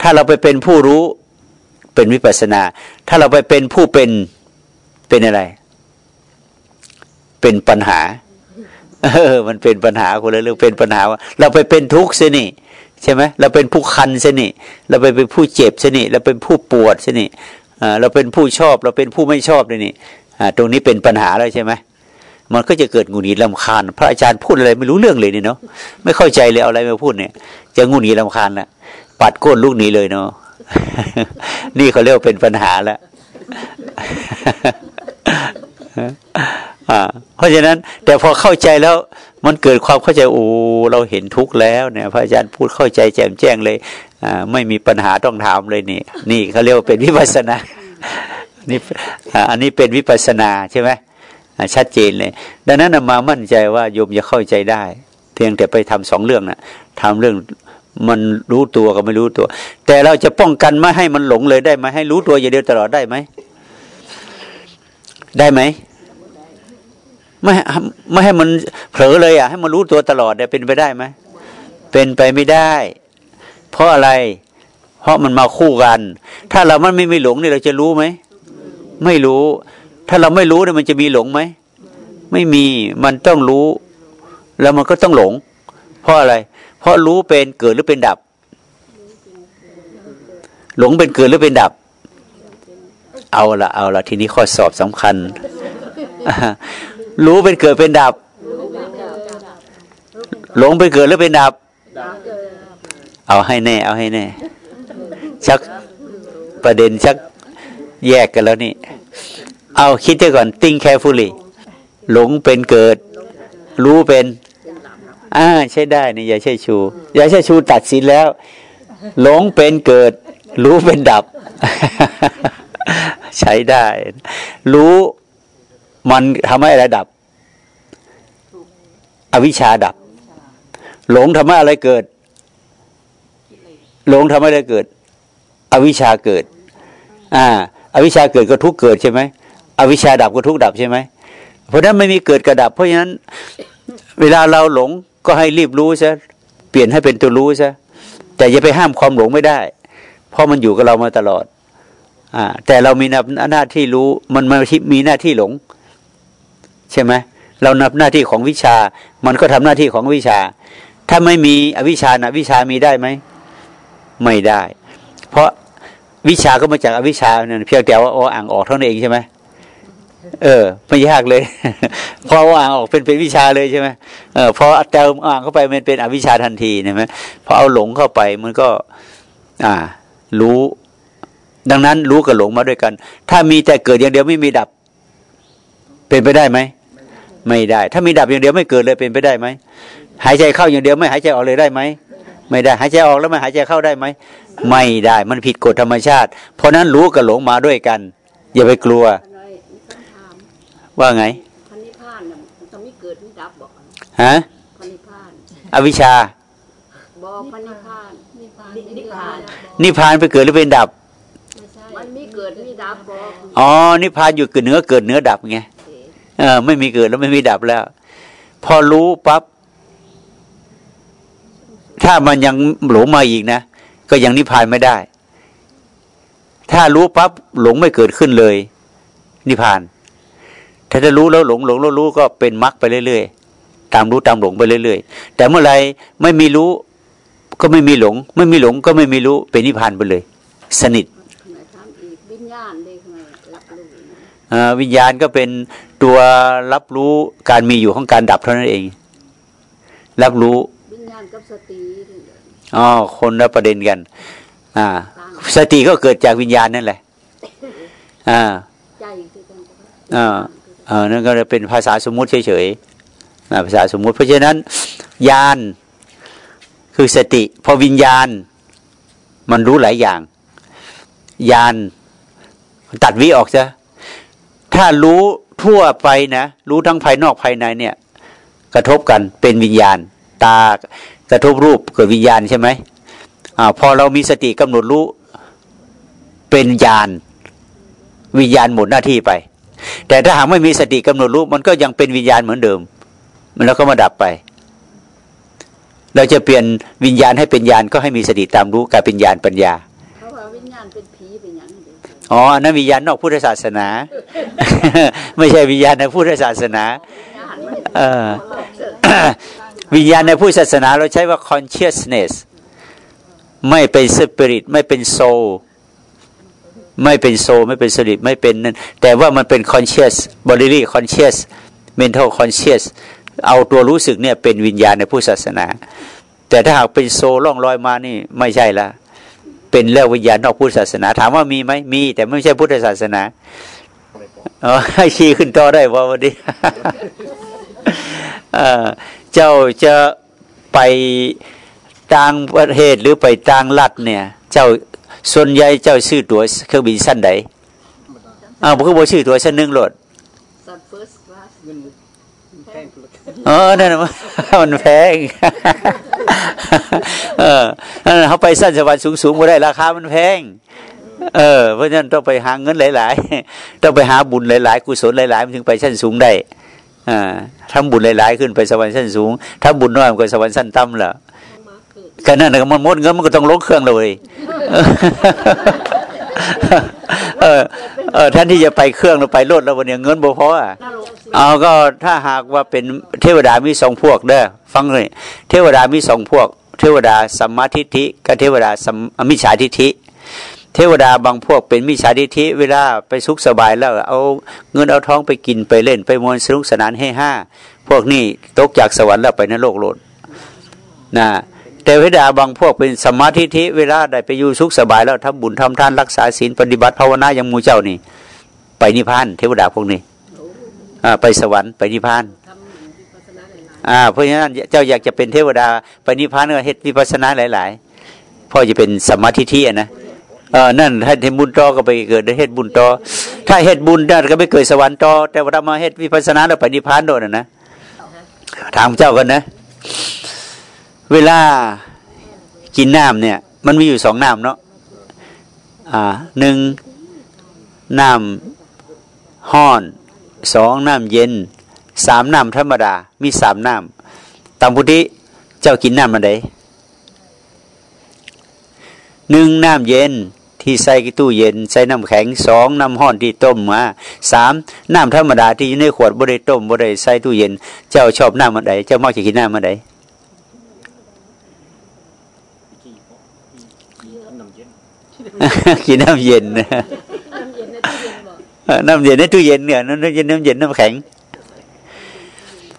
ถ้าเราไปเป็นผู้รู้เป็นวิปัสนา ถ้าเราไปเป็นผู้เป็นเป็นอะไร เป็นปัญหา เออ มันเป็นปัญหาคนละเรื่องเป็นปัญหาว่าเราไปเป็นทุกข์เสนี่ ใช่ไหมเราเป็นผู้คันเสนี่เราไปเป็นผู้เจ็บเสนี่เราเป็นผู้ปวดเสนี่เราเป็นผู้ชอบ เราเป็นผู้ไม่ชอบเลยนี่ตรงนี้เป็นปัญหาแล้วใช่ไหมมันก็จะเกิดงูหนีลำคาญ พระอาจารย์พูดอะไรไม่รู้เรื่องเลยเนี่ยเนาะไม่เข้าใจเลยเอาอะไรมาพูดเนี่ย จะงูหนีลำคาญละปัดก้นลูกหนีเลยเนาะนี่เขาเรียกเป็นปัญหาแล้วเพราะฉะนั้น แต่พอเข้าใจแล้ว มันเกิดความเข้าใจโอ้เราเห็นทุกข์แล้วเนี่ยพระอาจารย์พูดเข้าใจแจ่มแจ้งเลยอ่าไม่มีปัญหาต้องถามเลยนี่ นี่เขาเรียกว่าเป็นวิปัสนานี่อันนี้เป็นวิปัสนาใช่ไหมชัดเจนเลย ดังนั้นมามั่นใจว่าโยมจะเข้าใจได้ เพียงแต่ไปทำสองเรื่องนะทำเรื่องมันรู้ตัวกับไม่รู้ตัว แต่เราจะป้องกันไม่ให้มันหลงเลยได้ไหมให้รู้ตัวอย่างเดียวตลอดได้ไหมได้ไหม ไม่ไม่ให้มันเผลอเลยอะ ให้มันรู้ตัวตลอดเนี่ยเป็นไปได้ไหมเป็นไปไม่ได้ เพราะอะไร เพราะมันมาคู่กัน ถ้าเรามันไม่ไม่หลงเนี่ยเราจะรู้ไหมไม่รู้ ถ้าเราไม่รู้เนี่ยมันจะมีหลงไหมไม่มีมันต้องรู้ แล้วมันก็ต้องหลง เพราะอะไร เพราะรู้เป็นเกิดหรือเป็นดับ หลงเป็นเกิดหรือเป็นดับ เอาละเอาละทีนี้ข้อสอบสำคัญ รู้เป็นเกิดเป็นดับ หลงเป็นเกิดหรือเป็นดับ เอาให้แน่ เอาให้แน่ ชักประเด็นชักแยกกันแล้วนี่ เอาคิดเถอะก่อน think carefully หลงเป็นเกิด รู้เป็นอ่าใช่ได้นี่อย่าใช่ชู อย่าใช่ชูตัดสินแล้ว หลงเป็นเกิด รู้เป็นดับ ใช้ได้ รู้ มันทำให้อะไรดับ อวิชชาดับ หลงทำให้อะไรเกิด หลงทำให้อะไรเกิด อวิชชาเกิด อ่า อวิชชาเกิดก็ทุกเกิดใช่ไหมอวิชชาดับก็ทุกดับใช่ไหมเพราะนั้นไม่มีเกิดกระดับ เพราะฉะนั้น เวลาเราหลงก็ให้รีบรู้ซะเปลี่ยนให้เป็นตัวรู้ซะแต่อย่าไปห้ามความหลงไม่ได้ เพราะมันอยู่กับเรามาตลอด อ่า แต่เรามีหน้าที่รู้ มันมามีหน้าที่หลง ใช่ไหมเรานับหน้าที่ของวิชา มันก็ทำหน้าที่ของวิชา ถ้าไม่มีอวิชานะวิชามีได้ไหมไม่ได้ เพราะวิชาก็มาจากอวิชาเนี่ยเพียงแต่ว่าอ่างออกเท่านั้นเองใช่ไหมเออ ไม่ยากเลย เพออ่างออกเป็นเป็นวิชาเลยใช่ไหมเออพอเติมอ่างเข้าไปมันเป็นอวิชาทันทีใช่ไหมพอเอาหลงเข้าไปมันก็ อ่า รู้ ดังนั้นรู้กับหลงมาด้วยกัน ถ้ามีแต่เกิดอย่างเดียวไม่มีดับ เป็นไปได้ไหม ไม่ได้ ถ้ามีดับอย่างเดียวไม่เกิดเลยเป็นไปได้ไหมหายใจเข้าอย่างเดียวไม่หายใจออกเลยได้ไหมไม่ได้หายใจออกแล้วไม่หายใจเข้าได้ไหมไม่ได้มันผิดกฎธรรมชาติ เพราะนั้นรู้กับหลงมาด้วยกัน อย่าไปกลัว ว่าไงพันิพานน่ะมันจะไม่เกิดไม่ดับบอกฮะพันิพานอวิชชาบอพันิพานนิพานนิพานนิพานไปเกิดหรือเป็นดับมันไม่เกิดไม่ดับบอกอ๋อนิพานอยู่เกิดเนื้อเกิดเนื้อดับไง เออไม่มีเกิดแล้วไม่มีดับแล้ว พอรู้ปั๊บถ้ามันยังหลงมาอีกนะก็ยังนิพพานไม่ได้ ถ้ารู้ปั๊บหลงไม่เกิดขึ้นเลย นิพพาน ถ้าจะรู้แล้วหลงหลงแล้วรู้ก็เป็นมรรคไปเรื่อยๆตามรู้ตามหลงไปเรื่อยๆแต่เมื่อไรไม่มีรู้ก็ไม่มีหลง ไม่มีหลงก็ไม่มีรู้เป็นนิพพานไปเลย สนิทวิญญาณเลย วิญญาณก็เป็นตัวรับรู้การมีอยู่ของการดับเท่านั้นเอง รับรู้วิญญาณกับสติอ๋อคนละประเด็นกัน อ่า สติก็เกิดจากวิญญาณนั่นแหละ อ่าอ่าอ่านั่นก็เป็นภาษาสมมุติเฉยๆภาษาสมมุติ เพราะฉะนั้น ญาณคือสติ พอวิญญาณ มันรู้หลายอย่าง ญาณตัดวิออกซะ ถ้ารู้ทั่วไปนะ รู้ทั้งภายนอกภายในเนี่ย กระทบกันเป็นวิญญาณ ตากระทบรูปเกิดวิญญาณใช่ไหมอ่าพอเรามีสติกำหนดรู้เป็นญาณวิญญาณหมดหน้าที่ไป แต่ถ้าหากไม่มีสติกำหนดรู้มันก็ยังเป็นวิญญาณเหมือนเดิม มันแล้วก็มาดับไป เราจะเปลี่ยนวิญญาณให้เป็นญาณก็ให้มีสติตามรู้กลายเป็นญาณปัญญาวิญญาณเป็นผีเป็นอย่าง อ๋อนั่นวิญญาณนอกพุทธศาสนา ไม่ใช่วิญญาณในพุทธศาสนาเออวิญญาณในพุทธศาสนาเราใช้ว่า consciousness ไม่เป็น spirit ไม่เป็น soul ไม่เป็นโซไม่เป็นสลิดไม่เป็นนั่นแต่ว่ามันเป็น conscious bodily conscious mental conscious เอาตัวรู้สึกเนี่ยเป็นวิญญาณในพุทธศาสนา แต่ถ้าหากเป็นโซล่องลอยมานี่ไม่ใช่ละ เป็นเรื่องวิญญาณนอกพุทธศาสนา ถามว่ามีไหมมี แต่ไม่ใช่พุทธศาสนาอ๋อให้ชี้ขึ้นต่อได้ว่าวันนี้เจ้าจะไปต่างประเทศหรือไปต่างรัฐเนี่ย เจ้าส่วนใหญ่เจ้าซื้อตั๋วเครื่องบินสั้นใดอ้าวผมก็บอกซื้อตั๋วชั้นหนึ่งโหลด เออนั่นมันแพงเออเขาไปสั้นสวรรค์สูงๆมาได้ราคามันแพงเออเพราะฉะนั้นต้องไปหาเงินหลาย ๆ ต้องไปหาบุญหลาย ๆ กุศลหลาย ๆ มันถึงไปชั้นสูงได้อ่าทำบุญหลาย ๆ ขึ้นไปสวรรค์ชั้นสูงถ้าบุญน้อยมันก็สวรรค์ชั้นต่ำล่ะแค่นั้นนะมันมดเงินมันก็ต้องลงเครื่องเลยเออเออท่านที่จะไปเครื่องเราไปรถแล้ววันนี้เงินบ่พออะ เอาก็ถ้าหากว่าเป็นเทวดามีสองพวกเด้อฟังเลยเทวดามีสองพวก เทวดาสัมมาทิฏฐิกับเทวดาสัมมิจฉาทิฏฐิเทวดาบางพวกเป็นมิจฉาทิฏฐิเวลาไปสุขสบายแล้ว เอาเงินเอาท้องไปกินไปเล่นไปมวนสนุกสนานให้ห้าพวกนี้ตกจากสวรรค์แล้วไปนรกโลดนะแต่เวลาบางพวกเป็นสมาธิทิเวลาได้ไปอยู่สุขสบายแล้วทำบุญทำทานรักษาศีลปฏิบัติภาวนาอย่างมูเจ้านี่ ไปนิพพานเทวดาพวกนี้ ไปสวรรค์ไปนิพพานทำวิปัสสนาหลายอ่าเพราะฉะนั้นเจ้าอยากจะเป็นเทวดาไปนิพพานก็เฮ็ดวิปัสสนาหลาย ๆ พ่อจะเป็นสมาธิที่นะเออนั่นถ้าเฮ็ดบุญต่อก็ไปเกิดได้เฮ็ดบุญต่อถ้าเฮ็ดบุญได้ก็ไปเกิดสวรรค์ต่อแต่ว่าถ้ามาเฮ็ดวิปัสสนาแล้วไปนิพพานโดนนะนะถามเจ้ากันนะ เวลากินน้ำเนี่ย มันมีอยู่สองน้ำเนาะอ่าหนึ่งน้ำห้อน สองน้ำเย็นสามน้ำธรรมดา มีสามน้ำตามพุทธิเจ้ากินน้ำมันไดหนึ่งน้ำเย็นที่ใส่ตู้เย็น ใส่น้ำแข็งสองน้ำห้อนที่ต้มมาสามน้ำธรรมดาที่อยู่ในขวดบ่ได้ต้มบ่ได้ใส่ตู้เย็น เจ้าชอบน้ำมันไดเจ้ามักจะกินน้ำมันไดกินน้ำเย็นนะ น้ำเย็นในตู้เย็นเนี่ยน้ำเย็นน้ำเย็นน้ำแข็ง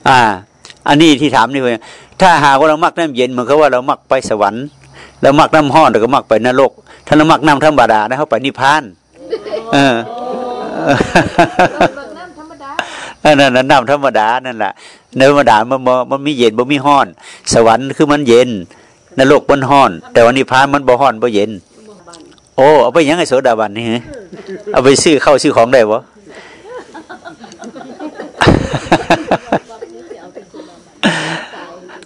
อ่า อันนี้ที่ถามนี่เว้ยถ้าหากว่าเรามักน้ำเย็นเหมันก็ว่าเรามักไปสวรรค์เรามักน้ำห้อนเราก็มักไปนรกถ้าเรามักน้ำธรรมดานะเขาไปนิพพาน เออน้ำธรรมดาเออนั่นน้ำธรรมดานั่นแหละนธรรมดามันมันมีเย็นบ่มีห้อน สวรรค์คือมันเย็นนรกมันห้อน แต่วันนิพพานมันบ่ห้อนบ่เย็นบัน โอ้เอาไปยังไงโสดาบันนี่ฮะเอาไปซื้อเข้าซื้อของได้บ่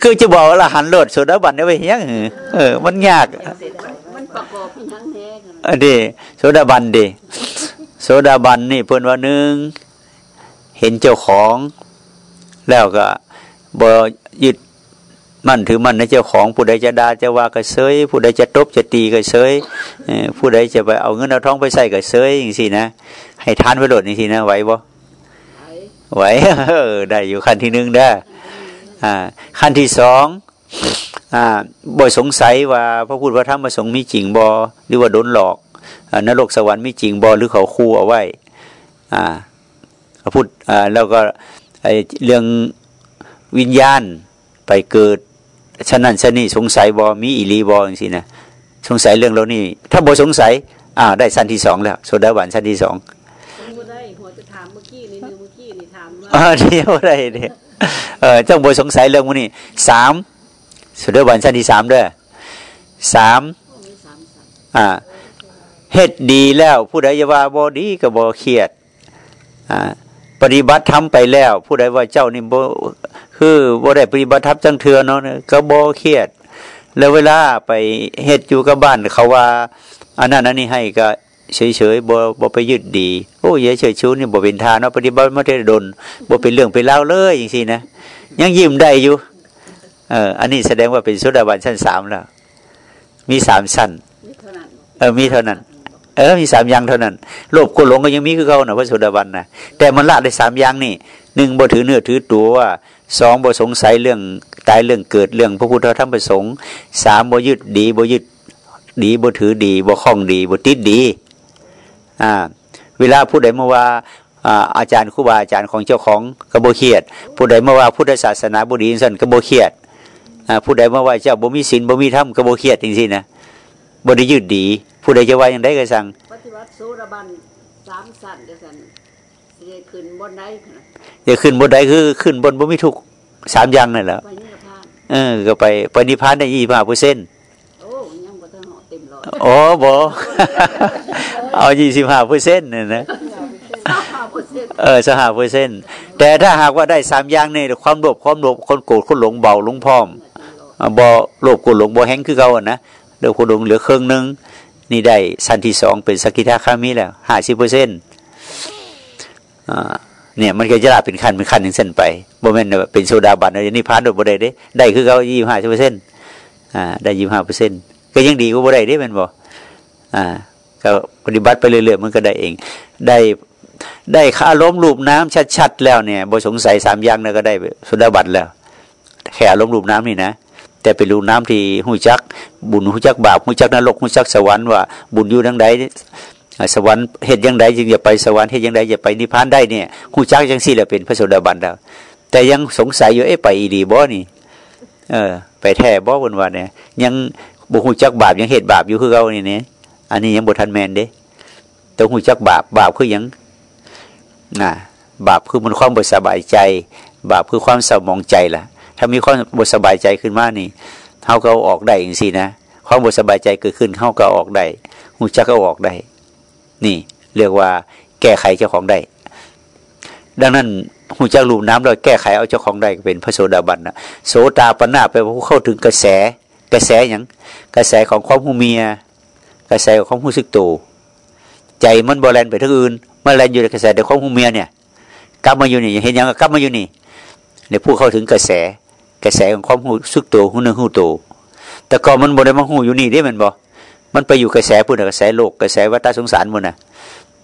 คือจะบอกว่าละหันโลดโสดาบันได้ไปยังเหรอเออ มันยากมันประกอบเป็นทั้งแท้กันอันนี้โสดาบันดิโสดาบันนี่เพิ่นว่าหนึ่งเห็นเจ้าของ แล้วก็บ่ยึด มั่นถือมั่นในเจ้าของผู้ใดจะด่าจะว่าก็เซยผู้ใดจะตบจะตีก็เซยผู้ใดจะไปเอาเงินเอาทองไปใส่ก็เซยอย่างซี่นะให้ทานไปโหลดนี่สินะไหวบ่ไหวได้อยู่ขั้นที่หนึ่งได้ขั้นที่สองอ่าบ่สงสัยว่าพระพุทธพระธรรมพระสงฆ์มีจริงบ่หรือว่าโดนหลอกนรกสวรรค์มีจริงบ่หรือเขาคู่เอาไว้พระพุทธแล้วก็เรื่องวิญญาณไปเกิด ฉะนั้นฉะนี้สงสัยบ่มีอีหลีบ่จังซี่นะสงสัยเรื่องเหล่านี้ถ้าบ่สงสัยอ่าได้ชั้นที่สองแล้วโสดาบันชั้นที่สองผมบ่ได้หัวจะถามเมื่อกี้นี่นึงเมื่อกี้นี่ถามว่าอ่าเดียวได้เนี่ยเออจ้องบสงสัยเรื่องพวกนี้สามสุดยอดวันชั้นที่สามเด้อสามมีสามสัตว์อ่าเฮ็ดดีแล้ว ผู้ใดจะว่าบ่ดีก็บ่เครียดอ่าปฏิบัติทำไปแล้ว ผู้ใดว่าเจ้านี่บ่ คือบ่ได้ปฏิบัติธรรมจังเทือเนาะก็บ่เครียด แล้วเวลาไปเฮ็ดอยู่กับบ้านเขาว่าอันนั้นอันนี้ให้ก็เฉยๆบ่บ่ไปยึดดี โอ้ยเฉยชูนี่บ่เป็นทานเนาะปฏิบัติมาได้ดนบ่เป็นเรื่องเป็นราเลยจังซี่นะยังยิ้มได้อยู่เอออันนี้แสดงว่าเป็นโสดาบันชั้นสามแล้วมีสามชั้นเท่านั้นเออมีเท่านั้น เออมีสามอย่างเท่านั้นโลภโกรธหลงก็ยังมีคือเขานะพระโสดาบันนะแต่มันละได้สามอย่างนี่หนึ่งบ่ถือเนื้อถือตัวว่า สองบ่สงสัยเรื่องตายเรื่องเกิดเรื่องพระพุทธธรรมประสงค์สามบ่ยึดดีบ่ยึดดีบ่ถือดีบ่คล้องดีบ่ติดดีอ่าเวลาผู้ใดมาว่าอาจารย์ครูบาอาจารย์ของเจ้าของก็บ่เครียดผู้ใดมาว่าพุทธศาสนาบ่ดีจังซั่นก็บ่เครียดผู้ใดมาว่าเจ้าบ่มีศีลบ่มีธรรมก็บ่เครียดจริงๆนะบ่ได้ยึดดี ผู้ใดจะว่าอย่างใดก็สั่งปฏิวัติโสดาบันสามสัตว์เดียวกันสิได้ขึ้นบนได้ขน จะขึ้นบนใดคือขึ้นบนบ่มีทุกข์สามอย่างนั่นแหละไปนิพพานเออ ก็ไปไปนิพพานได้ยี่ห้าเปอร์เซ็นต์โอ้ยังบ่ทันเหาะเต็มร้อยอ๋อบ่เอายี่สิบห้าเปอร์เซ็นต์นี่นะห้าเปอร์เซ็นต์เออสหเปอร์เซ็นต์แต่ถ้าหากว่าได้สามอย่างนี่ความโลภความโลภคนโกรธคนหลงเบาลงพร้อมอ่าบ่โลภโกรธหลงบ่แห้งคือเก่าอะนะเดี๋ยวคนหลงเหลือครึ่งหนึงนี่ได้สั้นที่สองเป็นสกิทาคามีแล้วห้าสิบเปอร์เซ็นต์อ่า เนี่ยมันก็จะลาเป็นขั้นเป็นขั้นถึงเส้นไปบ่แม่นว่าเป็นโซดาบันอันนี้พานโดยบ่ได้เด้ได้คือเก่ายี่ห้าเปอร์เซ็นต์อ่าได้ยี่ห้าเปอร์เซ็นต์ก็ยังดีกว่าบ่ได้เด้แม่นบ่อ่าก็ปฏิบัติไปเรื่อยๆมันก็ได้เอง ได้ได้คาล้มรูปน้ำชัดๆแล้วเนี่ยบ่สงสัยสามอย่างนั่นก็ได้โซดาบันแล้ว แค่อารมรูปน้ำนี่นะแต่เป็นรูปน้ำที่หูจัก บุญหูจักบาปหูจักนรกหูจักสวรรค์ว่าบุญอยู่ทางใด สวรรค์เหตุยังใดจึงจะไปสวรรค์เหตุยังใดจะไปนิพพานได้เนี่ยหูจักจังสี่แหละเป็นพระโสดาบันแล้ว แต่ยังสงสัยอยู่เอ๊ะไปอีดีบ่นี่ เออ ไปแท้บ่บนว่าเนี่ย ยังบุหูจักบาปยังเหตุบาปอยู่คือเขานี่เนี่ยอันนี้ยังบุทันแมนเด้ต้องหูจักบาปบาปคือยังน่ะบาปคือมันความบสบายใจ บาปคือความเศร้ามองใจล่ะ ถ้ามีความบสบายใจขึ้นมานี่เขาก็ออกได้อย่างสินะความบสบายใจเกิดขึ้นเขาก็ออกได้หูจักก็ออกได้ นี่ เรียกว่า แก้ไขเจ้าของได้ ดังนั้นหูจักรูปน้ำเราแก้ไขเอาเจ้าของได้ก็เป็นพระโสดาบันนะโสตาปนาไปผู้เข้าถึงกระแส กระแสอย่างกระแสของความหูเมีย กระแสของความหูซึกโตใจมันบอแลนไปทั้งอื่นมันแลนอยู่ในกระแสเดี๋ยวความหูเมียเนี่ยกลับมาอยู่นี่เห็นยังกลับมาอยู่นี่เดี๋ยวผู้เข้าถึงกระแส กระแสของความหูซึกโตหูหนึ่งหูโตแต่ก่อนมันบอได้มาหูอยู่นี่ได้มันบอ มันไปอยู่กระแสพูดกระแสโลกกระแสวัฏสงสารมันนะ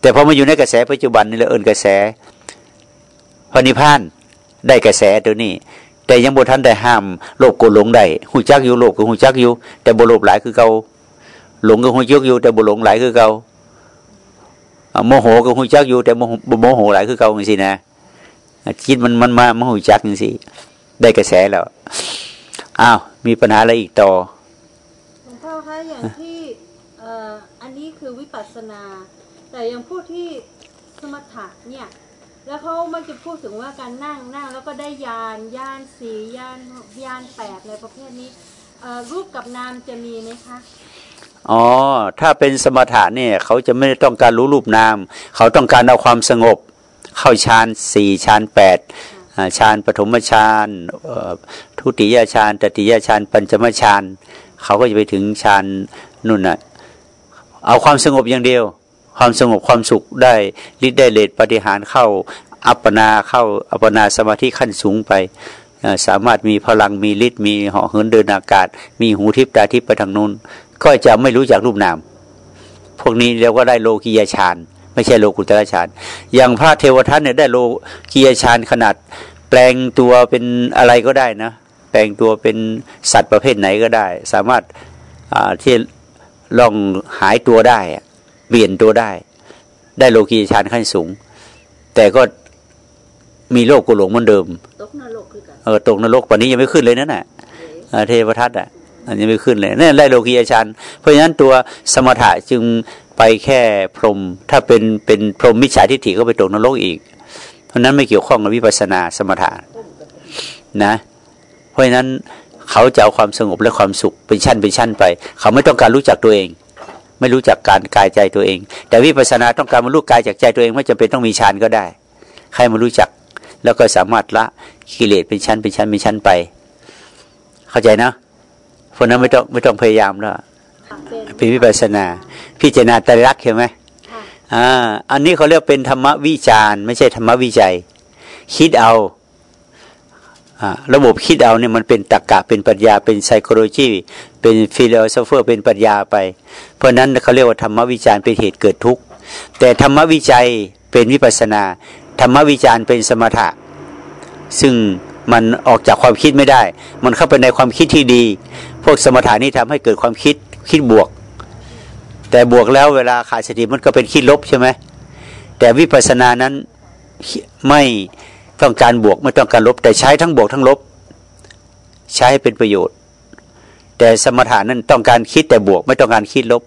แต่พอมาอยู่ในกระแสปัจจุบันนี่เราเอินกระแสพระนิพพานได้กระแสตัวนี้ แต่ยังบท่านได้ห้ามโลภโกหลงได้หูจักอยู่โลภก็หูจักอยู่ แต่บ่โลภหลายคือเก่าหลงก็หูจักอยู่ แต่บ่หลงหลายคือเก่าโมโหก็หูจักอยู่ แต่โมโหหลายคือเก่าอย่างสินะคิดมันมันมาโมโหจักอย่างสิได้กระแสแล้วอ้าวมีปัญหาอะไรอีกต่อหลวงพ่อคะอย่างที่ ปัสสนา แต่ยังพูดที่สมถะเนี่ยแล้วเขามันจะพูดถึงว่าการนั่งนั่งแล้วก็ได้ยานยานสียานยานแปดในประเภทนี้รูปกับนามจะมีไหมคะอ๋อถ้าเป็นสมถะเนี่ยเขาจะไม่ได้ต้องการรู้รูปนาม เขาต้องการเอาความสงบ เข้าฌานสี่ฌานแปดฌานปฐมฌานทุติยฌานตติยฌานปัญจมฌานเขาก็จะไปถึงฌานนุ่นน่ะ เอาความสงบอย่างเดียว ความสงบความสุขได้ฤทธิ์ได้เลดปฏิหารเข้าอัปปนาเข้าอัปปนาสมาธิขั้นสูงไปสามารถมีพลังมีฤทธิ์มีเหาะเหินเดินอากาศ มีหูทิพตาทิพไปทางนู้น ก็จะไม่รู้จักรูปนาม พวกนี้เรียกว่าได้โลกียฌานไม่ใช่โลกุตระฌานอย่างพระเทวทัตเนี่ยได้โลกียฌานขนาด แปลงตัวเป็นอะไรก็ได้นะ แปลงตัวเป็นสัตว์ประเภทไหนก็ได้ สามารถที่ ลองหายตัวได้เปลี่ยนตัวได้ ได้โลกีชานขั้นสูง แต่ก็มีโลกกุหลงเหมือนเดิมตกนรกคือกันเออตกนรกปันนี้ยังไม่ขึ้นเลยนั่นแหละเทวทัตอะอันนี้ไม่ขึ้นเลยนั่นได้โลกียชานเพราะฉะนั้นตัวสมถะจึงไปแค่พรหมถ้าเป็นเป็นพรหมมิจฉาทิฏฐิก็ไปตกนรกอีก เพราะนั้นไม่เกี่ยวข้องกับวิปัสสนาสมถะนะ เพราะฉะนั้น เขาจะเอาความสงบและความสุขเป็นชั้นเป็นชั้นไป เขาไม่ต้องการรู้จักตัวเอง ไม่รู้จักการกายใจตัวเอง แต่วิปัสสนาต้องการมารู้กายจากใจตัวเอง ไม่จำเป็นต้องมีฌานก็ได้ ใครมารู้จัก แล้วก็สามารถละกิเลสเป็นชั้นเป็นชั้นเป็นชั้นไป เข้าใจนะเพราะนั้นไม่ต้องไม่ต้องพยายามแล้วเป็นวิปัสสนา พิจารณาตรักเห็นไหมอ่าอันนี้เขาเรียกเป็นธรรมวิจารไม่ใช่ธรรมวิจัย คิดเอา ระบบคิดเอาเนี่ยมันเป็นตรรกะเป็นปัญญาเป็น psychology เป็น philosopher เป็นปัญญาไป เพราะนั้นเขาเรียกว่าธรรมวิจารเป็นเหตุเกิดทุกข์แต่ธรรมวิจัยเป็นวิปัสสนา ธรรมวิจารเป็นสมถะ ซึ่งมันออกจากความคิดไม่ได้ มันเข้าไปในความคิดที่ดี พวกสมถะนี่ทำให้เกิดความคิดคิดบวก แต่บวกแล้วเวลาขาดสติมันก็เป็นคิดลบใช่ไหมแต่วิปัสสนานั้นไม่ ต้องการบวกไม่ต้องการลบ แต่ใช้ทั้งบวกทั้งลบ ใช้ให้เป็นประโยชน์ แต่สมถานั้นต้องการคิดแต่บวกไม่ต้องการคิดลบ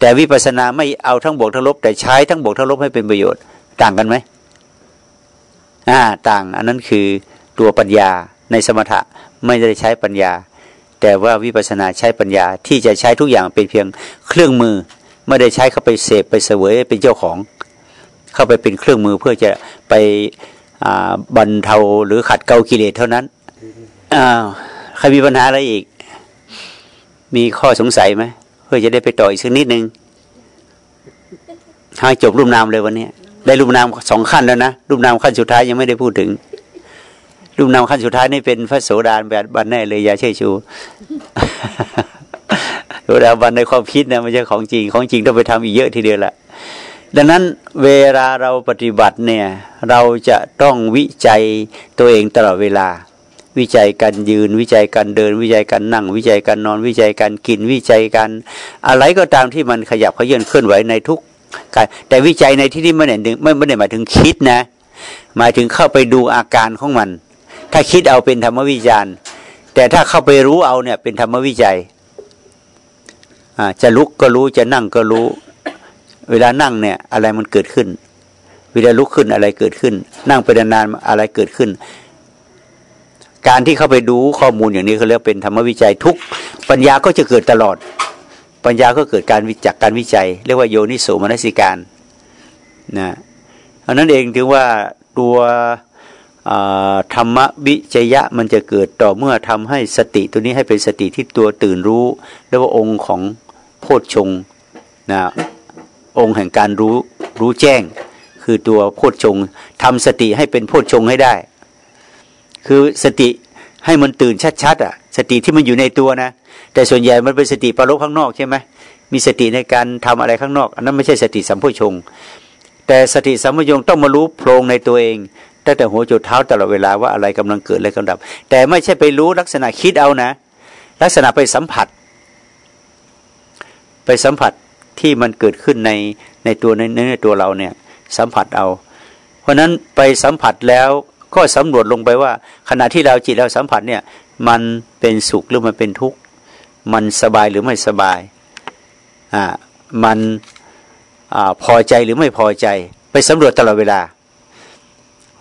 แต่วิปัสสนาไม่เอาทั้งบวกทั้งลบ แต่ใช้ทั้งบวกทั้งลบให้เป็นประโยชน์ ต่างกันไหมอ่าต่างอันนั้นคือตัวปัญญาในสมถะไม่ได้ใช้ปัญญา แต่ว่าวิปัสสนาใช้ปัญญาที่จะใช้ทุกอย่างเป็นเพียงเครื่องมือไม่ได้ใช้เข้าไปเสพไปเสวยเป็นเจ้าของ เข้าไปเป็นเครื่องมือเพื่อจะไป บรรเทาหรือขัดเกลากิเลสเท่านั้นอ้าวใครมีปัญหาอะไรอีก มีข้อสงสัยไหมเพื่อจะได้ไปต่ออีกสักนิดนึงให้จบรูปนามเลยวันนี้ได้รูปนามสองขั้นแล้วนะรูปนามขั้นสุดท้ายยังไม่ได้พูดถึงรูปนามขั้นสุดท้ายนี่เป็นพระโสดาแบบบันแน่เลยยาเชื่อชูโสดาบันในความคิดนะม่ใช่ของจริงของจริงต้องไปทำอีกเยอะทีเดียวแหละ ดังนั้นเวลาเราปฏิบัติเนี่ยเราจะต้องวิจัยตัวเองตลอดเวลา วิจัยการยืน วิจัยการเดิน วิจัยการนั่ง วิจัยการนอน วิจัยการกิน วิจัยการอะไรก็ตามที่มันขยับเขยื่อนเคลื่อนไหวในทุกการแต่วิจัยในที่นี้ไม่ได้ไม่ไม่ได้หมายถึงคิดนะ หมายถึงเข้าไปดูอาการของมัน ถ้าคิดเอาเป็นธรรมวิจารณ์ แต่ถ้าเข้าไปรู้เอาเนี่ยเป็นธรรมวิจัยอ่าจะลุกก็รู้จะนั่งก็รู้ เวลานั่งเนี่ยอะไรมันเกิดขึ้น เวลาลุกขึ้นอะไรเกิดขึ้น นั่งไปนานๆอะไรเกิดขึ้น การที่เข้าไปดูข้อมูลอย่างนี้เขาเรียกเป็นธรรมวิจัยทุกปัญญาก็จะเกิดตลอด ปัญญาก็เกิดการวิจักการวิจัย เรียกว่าโยนิโสมนสิการนะอันนั้นเองถือว่าตัวธรรมวิจยะมันจะเกิดต่อเมื่อทำให้สติตัวนี้ให้เป็นสติที่ตัวตื่นรู้เรียกว่าองค์ของโพชฌงนะ องค์แห่งการรู้รู้แจ้ง คือตัวโพชฌงทำสติให้เป็นโพชฌงให้ได้ คือสติให้มันตื่นชัดๆอะ สติที่มันอยู่ในตัวนะ แต่ส่วนใหญ่มันเป็นสติปรลบข้างนอกใช่ไหมมีสติในการทำอะไรข้างนอก อันนั้นไม่ใช่สติสัมโพชง แต่สติสัมโพชงต้องมารู้โพรงในตัวเองตั้งแต่หัวจุดเท้าตลอดเวลาว่าอะไรกำลังเกิดอะไรกำลังดับ แต่ไม่ใช่ไปรู้ลักษณะคิดเอานะ ลักษณะไปสัมผัส ไปสัมผัส ที่มันเกิดขึ้นในในตัวในในตัวเราเนี่ยสัมผัสเอา เพราะนั้นไปสัมผัสแล้วก็สำรวจลงไปว่า ขณะที่เราจิตเราสัมผัสเนี่ยมันเป็นสุขหรือมันเป็นทุกข์มันสบายหรือไม่สบายอ่ามันอ่าพอใจหรือไม่พอใจ ไปสำรวจตลอดเวลา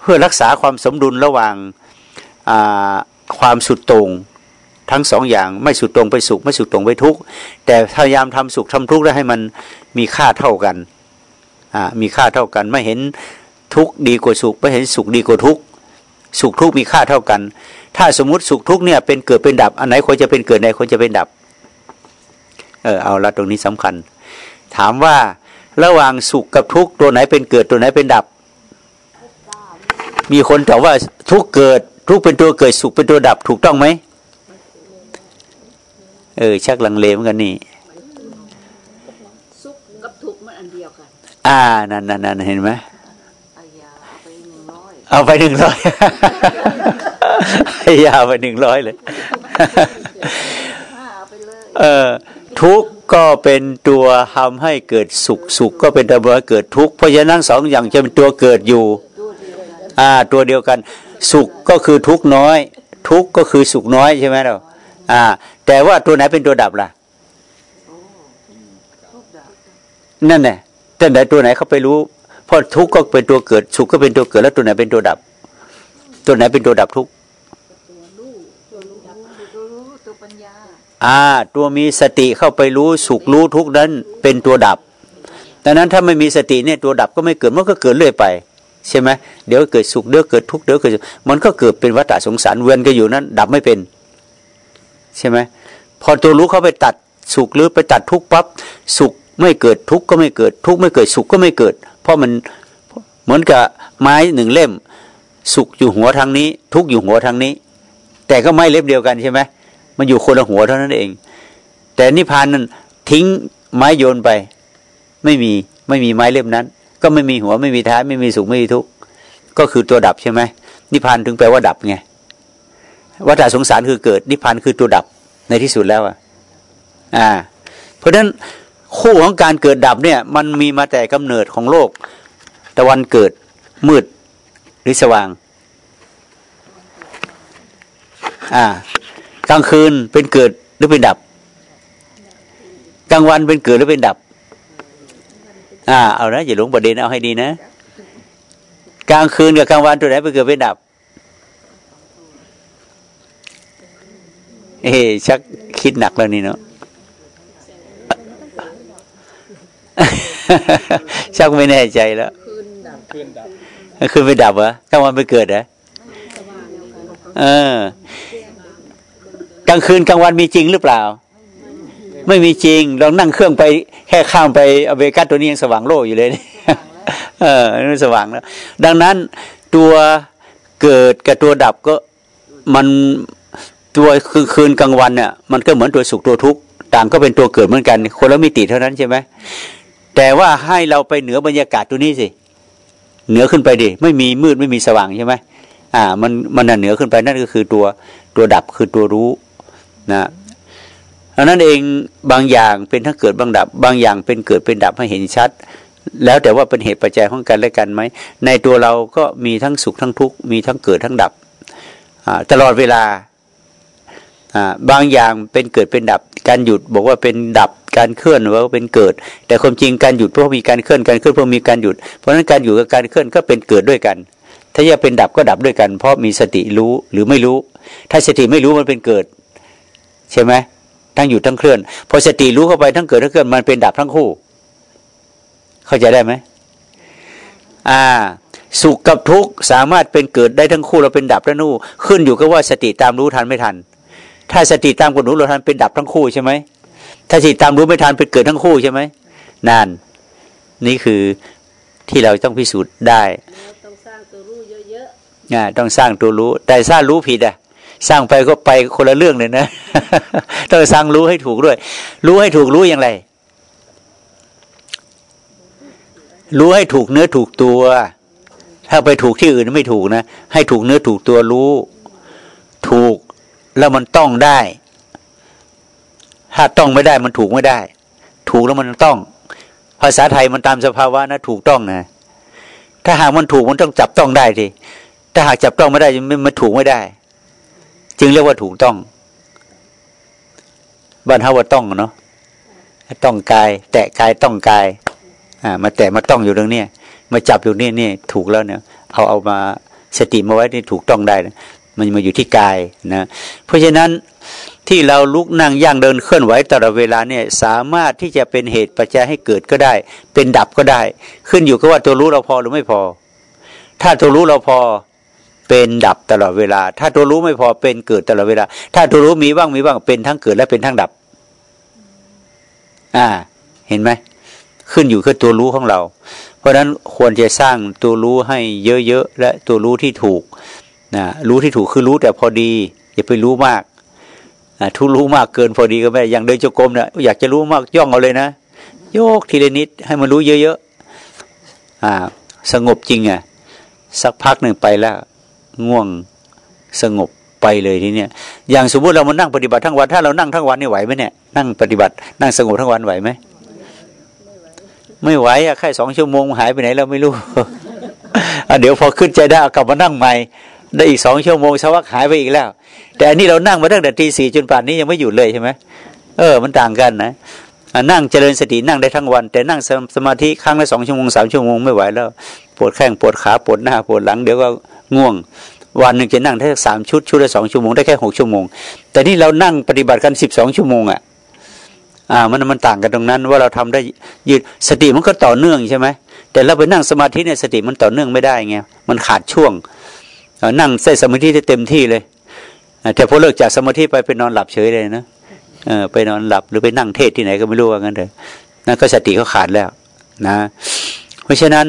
เพื่อรักษาความสมดุลระหว่างความสุดตรง ทั้งสองอย่างไม่สุดตรงไปสุขไม่สุดตรงไปทุกข์แต่พยายามทำสุขทำทุกข์แล้วให้มันมีค่าเท่ากันมีค่าเท่ากัน ไม่เห็นทุกข์ดีกว่าสุขไม่เห็นสุขดีกว่าทุกข์สุขทุกข์มีค่าเท่ากัน ถ้าสมมติสุขทุกข์เนี่ยเป็นเกิดเป็นดับ อันไหนควรจะเป็นเกิดไหนควรจะเป็นดับ เออเอาละตรงนี้สำคัญ ถามว่าระหว่างสุขกับทุกข์ตัวไหนเป็นเกิดตัวไหนเป็นดับ มีคนตอบว่าทุกเกิดทุกเป็นตัวเกิดสุขเป็นตัวดับถูกต้องไหม เออ ชักลังเลเหมือนกันนี่สุขกับทุกมันอันเดียวกัน อ่านั่นนั่นนั่นเห็นไหมเอาไปหนึ่งร้อยให้ยาไปหนึ่งร้อยเลย เออทุกก็เป็นตัวทำให้เกิดสุขสุขก็เป็นตัวเกิดทุกเพราะฉะนั้นสองอย่างจะเป็นตัวเกิดอยู่ อ่า ตัวเดียวกัน สุขก็คือทุกน้อย ทุกก็คือสุขน้อยใช่ไหมเราอ่า แต่ว่าตัวไหนเป็นตัวดับล่ะนั่นแหละแต่ไหนตัวไหนเขาไปรู้เพราะทุกก็เป็นตัวเกิด สุขก็เป็นตัวเกิดแล้วตัวไหนเป็นตัวดับ ตัวไหนเป็นตัวดับทุกอ่า ตัวมีสติเข้าไปรู้สุขรู้ทุกนั้นเป็นตัวดับดังนั้นถ้าไม่มีสติเนี่ยตัวดับก็ไม่เกิดมันก็เกิดเรื่อยไป ใช่ไหมเดี๋ยวเกิดสุขเดี๋ยวเกิดทุกข์เดี๋ยวเกิดมันก็เกิดเป็นวัฏสงสารเวียนก็อยู่นั้น ดับไม่เป็น ใช่ไหม พอตัวรู้เขาไปตัดสุขหรือไปตัดทุกปั๊บสุขไม่เกิดทุกข์ก็ไม่เกิด ทุกข์ไม่เกิดสุขก็ไม่เกิด เพราะมันเหมือนกับไม้หนึ่งเล่ม สุขอยู่หัวทางนี้ ทุกข์อยู่หัวทางนี้ แต่ก็ไม่เล็บเดียวกันใช่ไหมมันอยู่คนละหัวเท่านั้นเอง แต่นิพพานนั้นทิ้งไม้โยนไป ไม่มีไม่มีไม้เล่มนั้น ก็ไม่มีหัวไม่มีท้ายไม่มีสุขไม่มีทุกข์ก็คือตัวดับใช่ไหมนิพพานถึงแปลว่าดับไงวัฏสงสารคือเกิดนิพพานคือตัวดับ ในที่สุดแล้วอะอ่า เพราะฉะนั้นคู่ของการเกิดดับเนี่ย มันมีมาแต่กำเนิดของโลก ตะวันเกิดมืดหรือสว่าง อ่ากลางคืนเป็นเกิดหรือเป็นดับ กลางวันเป็นเกิดหรือเป็นดับ อ่า เอานะอย่าหลงประเด็นเอาให้ดีนะ กลางคืนกับกลางวันตัวไหนไปเกิดไปดับ เอ๊ชักคิดหนักแล้วนี่เนาะชักไม่แน่ใจแล้วคืนดับคืนไปดับเหรอกลางวันไปเกิดเหรอเออกลางคืนกลางวันมีจริงหรือเปล่า ไม่มีจริงลองนั่งเครื่องไปแค่ข้ามไปอเมริกาตัวนี้ยังสว่างโลกอยู่เลยเออนี่สว่างแล้ว ดังนั้นตัวเกิดกับตัวดับก็มัน ตัวคือคืนกลางวันเนี่ยมันก็เหมือนตัวสุขตัวทุกข์ต่างก็เป็นตัวเกิดเหมือนกัน คนละมิติเท่านั้นใช่ไหมแต่ว่าให้เราไปเหนือบรรยากาศตัวนี้สิเหนือขึ้นไปดิไม่มีมืดไม่มีสว่างใช่ไหมอ่า มันมันเหนือขึ้นไปนั่นก็คือตัวตัวดับคือตัวรู้นะอันนั้นเองบางอย่างเป็นทั้งเกิดบางดับ บางอย่างเป็นเกิดเป็นดับให้เห็นชัด แล้วแต่ว่าเป็นเหตุปัจจัยของกันและกันไหมในตัวเราก็มีทั้งสุขทั้งทุกข์มีทั้งเกิดทั้งดับตลอดเวลาอ่า บางอย่างเป็นเกิดเป็นดับ การหยุดบอกว่าเป็นดับการเคลื่อนว่าเป็นเกิด แต่ความจริงการหยุดเพราะมีการเคลื่อนการเคลื่อนเพราะมีการหยุด เพราะฉะนั้นการหยุดกับการเคลื่อนก็เป็นเกิดด้วยกัน ถ้าจะเป็นดับก็ดับด้วยกัน เพราะมีสติรู้หรือไม่รู้ ถ้าสติไม่รู้มันเป็นเกิด ใช่ไหมทั้งหยุดทั้งเคลื่อน พอสติรู้เข้าไปทั้งเกิดทั้งเคลื่อนมันเป็นดับทั้งคู่ เข้าใจได้ไหมอ่า สุขกับทุกข์สามารถเป็นเกิดได้ทั้งคู่เราเป็นดับทั้งนู่ขึ้นอยู่กับว่าสติตามรู้ทันไม่ทัน ถ้าสติตามกดรู้เราทันเป็นดับทั้งคู่ใช่ไหมถ้าสติตามรู้ไม่ทันเป็นเกิดทั้งคู่ใช่ไหมนานนี่คือที่เราต้องพิสูจน์ได้แล้วต้องสร้างตัวรู้เยอะอ่าต้องสร้างตัวรู้ แต่สร้างรู้ผิดอะสร้างไปก็ไปคนละเรื่องเลยนะต้องสร้างรู้ให้ถูกด้วย รู้ให้ถูกรู้อย่างไร รู้ให้ถูกเนื้อถูกตัว ถ้าไปถูกที่อื่นไม่ถูกนะ ให้ถูกเนื้อถูกตัวรู้ ถูก แล้วมันต้องได้ ถ้าต้องไม่ได้มันถูกไม่ได้ ถูกแล้วมันต้อง ภาษาไทยมันตามสภาวะนะถูกต้องนะ ถ้าหากมันถูกมันต้องจับต้องได้ทีถ้าหากจับต้องไม่ได้มันมันถูกไม่ได้ จึงเรียกว่าถูกต้องบ้านเฮาว่าต้องเนาะต้องกาย แตะกายต้องกาย อ่า มาแตะมาต้องอยู่ตรงเนี้ยมาจับอยู่นี่นี่ถูกแล้วเนี่ย เอาเอามาสติมาไว้ที่ถูกต้องได้นะ มันมาอยู่ที่กายนะเพราะฉะนั้นที่เราลุกนั่งย่างเดินเคลื่อนไหวตลอดเวลาเนี่ยสามารถที่จะเป็นเหตุปัจจัยให้เกิดก็ได้ เป็นดับก็ได้ ขึ้นอยู่กับว่าตัวรู้เราพอหรือไม่พอ ถ้าตัวรู้เราพอเป็นดับตลอดเวลา ถ้าตัวรู้ไม่พอเป็นเกิดตลอดเวลา ถ้าตัวรู้มีบ้างมีบ้างเป็นทั้งเกิดและเป็นทั้งดับ อ่า เห็นไหมขึ้นอยู่กับตัวรู้ของเรา เพราะฉะนั้นควรจะสร้างตัวรู้ให้เยอะๆและตัวรู้ที่ถูก นะรู้ที่ถูกคือรู้แต่พอดี อย่าไปรู้มากทุรู้มากเกินพอดีก็ไม่อย่างเดินจงกรมเนี่ยอยากจะรู้มากย่องเอาเลยนะโยกทีละนิดให้มันรู้เยอะๆอ่า สงบจริงอะ สักพักหนึ่งไปแล้ว ง่วงสงบไปเลยทีเนี้ยอย่างสมมติเรามานั่งปฏิบัติทั้งวันถ้าเรานั่งทั้งวันนี่ไหวไหมเนี่ยนั่งปฏิบัตินั่งสงบทั้งวันไหวไหมไม่ไหวอะแค่สองชั่วโมงหายไปไหนเราไม่รู้เดี๋ยวพอขึ้นใจได้กลับมานั่งใหม่ ได้อีกสองชั่วโมงสวักหายไปอีกแล้ว แต่อันนี้เรานั่งมาตั้งแต่ตีสี่จนป่านนี้ยังไม่หยุดเลยใช่ไหมเออ มันต่างกันนะนั่งเจริญสตินั่งได้ทั้งวัน แต่นั่งสมาธิครั้งละสองชั่วโมงสามชั่วโมงไม่ไหวแล้ว ปวดแข้งปวดขาปวดหน้าปวดหลังเดี๋ยวก็ง่วง วันหนึ่งจะนั่งได้สามชุดชุดละสองชั่วโมงได้แค่หกชั่วโมง แต่นี่เรานั่งปฏิบัติกันสิบสองชั่วโมงอะอ่ามันมันต่างกันตรงนั้นว่าเราทำได้ยืดสติมันก็ต่อเนื่องใช่ไหมแต่เราไปนั่งสมาธิเนี่ยสติมันต่อเนื่องไม่ได้ไงมันขาดช่วง นั่งใส่สมาธิได้เต็มที่เลยแต่พอเลิกจากสมาธิไปไปนอนหลับเฉยเลยนะเออไปนอนหลับหรือไปนั่งเทศที่ไหนก็ไม่รู้ว่างั้นเถอะนั่นก็สติก็ขาดแล้วนะ เพราะฉะนั้น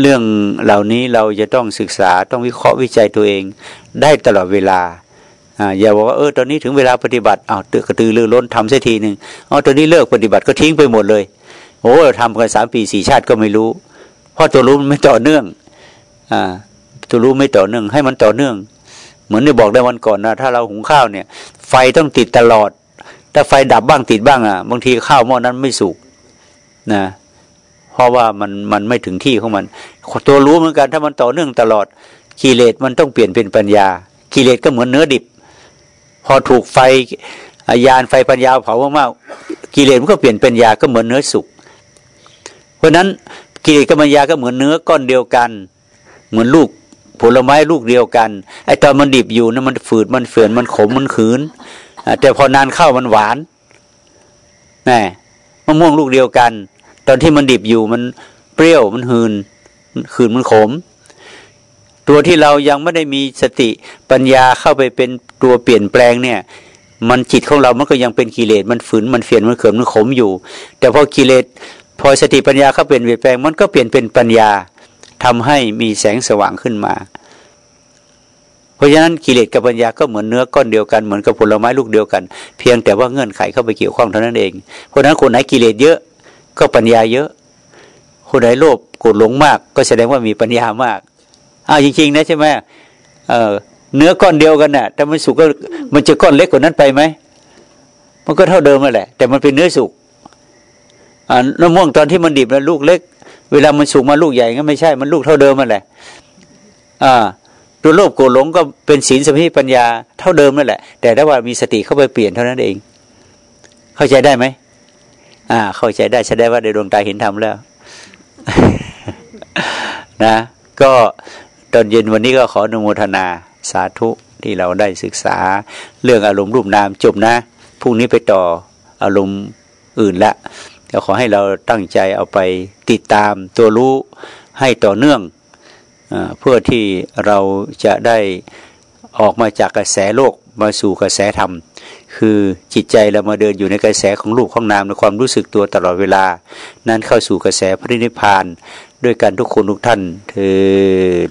เรื่องเหล่านี้เราจะต้องศึกษาต้องวิเคราะห์วิจัยตัวเองได้ตลอดเวลาอ่าอย่าบอกว่าเออตอนนี้ถึงเวลาปฏิบัติเอ้าวกระตือรือร้นทำเสียทีหนึ่งอ๋อตอนนี้เลิกปฏิบัติก็ทิ้งไปหมดเลยโอ้เราทำกันสามปีสี่ชาติก็ไม่รู้ เพราะตัวรู้มันไม่ต่อเนื่องอ่า ตัวรู้ไม่ต่อเนื่องให้มันต่อเนื่อง เหมือนที่บอกได้วันก่อนนะถ้าเราหุงข้าวเนี่ย ไฟต้องติดตลอด ถ้าไฟดับบ้างติดบ้างอะ บางทีข้าวหม้อนั้นไม่สุกนะเพราะว่ามันมันไม่ถึงที่ของมัน ตัวรู้เหมือนกันถ้ามันต่อเนื่องตลอดกิเลสมันต้องเปลี่ยนเป็นปัญญากิเลสก็เหมือนเนื้อดิบ พอถูกไฟยานไฟปัญญาเผามากๆกิเลสมันก็เปลี่ยนเป็นยาก็เหมือนเนื้อสุก เพราะนั้นกิเลสกับปัญญาก็เหมือนเนื้อก้อนเดียวกัน เหมือนลูก ผลไม้ลูกเดียวกันไอ้ตอนมันดิบอยู่นะมันฝืดมันเฟื่อนมันขมมันขืนแต่พอนานเข้ามันหวานน่มะม่วงลูกเดียวกัน ตอนที่มันดิบอยู่มันเปรี้ยวมันหืนมันขืนมันขม ตัวที่เรายังไม่ได้มีสติปัญญาเข้าไปเป็นตัวเปลี่ยนแปลงเนี่ย มันจิตของเรามันก็ยังเป็นกิเลสมันฝืนมันเฟียนมันเขินมันขมอยู่ แต่พอกิเลสพอสติปัญญาเข้าเปลี่ยนเปลี่ยนแปลงมันก็เปลี่ยนเป็นปัญญาทำให้มีแสงสว่างขึ้นมา ราะฉะนั้นกิเลสกับปัญญาก็เหมือนเนื้อก้อนเดียวกันเหมือนกับผลไม้ลูกเดียวกัน เพียงแต่ว่าเงื่อนไขเข้าไปเกี่ยวข้องเท่านั้นเอง เพราะฉะนั้นคนไหนกิเลสเยอะก็ปัญญาเยอะ คนไหนโลภโกรธหลงมาก ก็แสดงว่ามีปัญญามากอ้าวจริง ๆ นะใช่ไหมเออเนื้อก้อนเดียวกันน่ะแต่มันสุกก็มันจะก้อนเล็กกว่านั้นไปไหมมันก็เท่าเดิมนั่นแหละ แต่มันเป็นเนื้อสุกอ่าน้ำม่วงตอนที่มันดิบแล้วลูกเล็ก เวลามันสุกมาลูกใหญ่ก็ไม่ใช่มันลูกเท่าเดิมมันแหละอ่า ตัวโลภโกรธหลงก็เป็นศีลสมาธิปัญญาเท่าเดิมนั่นแหละ แต่ถ้าว่ามีสติเข้าไปเปลี่ยนเท่านั้นเอง เข้าใจได้ไหมอ่า เข้าใจได้แสดงว่าในดวงตาเห็นธรรมแล้ว นะ ก็ตอนเย็นวันนี้ก็ขออนุโมทนาสาธุที่เราได้ศึกษา เรื่องอารมณ์รูปนามจบนะพรุ่งนี้ไปต่ออารมณ์อื่นละก็ขอให้เราตั้งใจเอาไปติดตามตัวรู้ให้ต่อเนื่อง เพื่อที่เราจะได้ออกมาจากกระแสโลกมาสู่กระแสธรรม คือจิตใจเรามาเดินอยู่ในกระแสของรูปของนามในความรู้สึกตัวตลอดเวลา นั้นเข้าสู่กระแสพระนิพพาน ด้วยกันทุกคนทุกท่านเถิด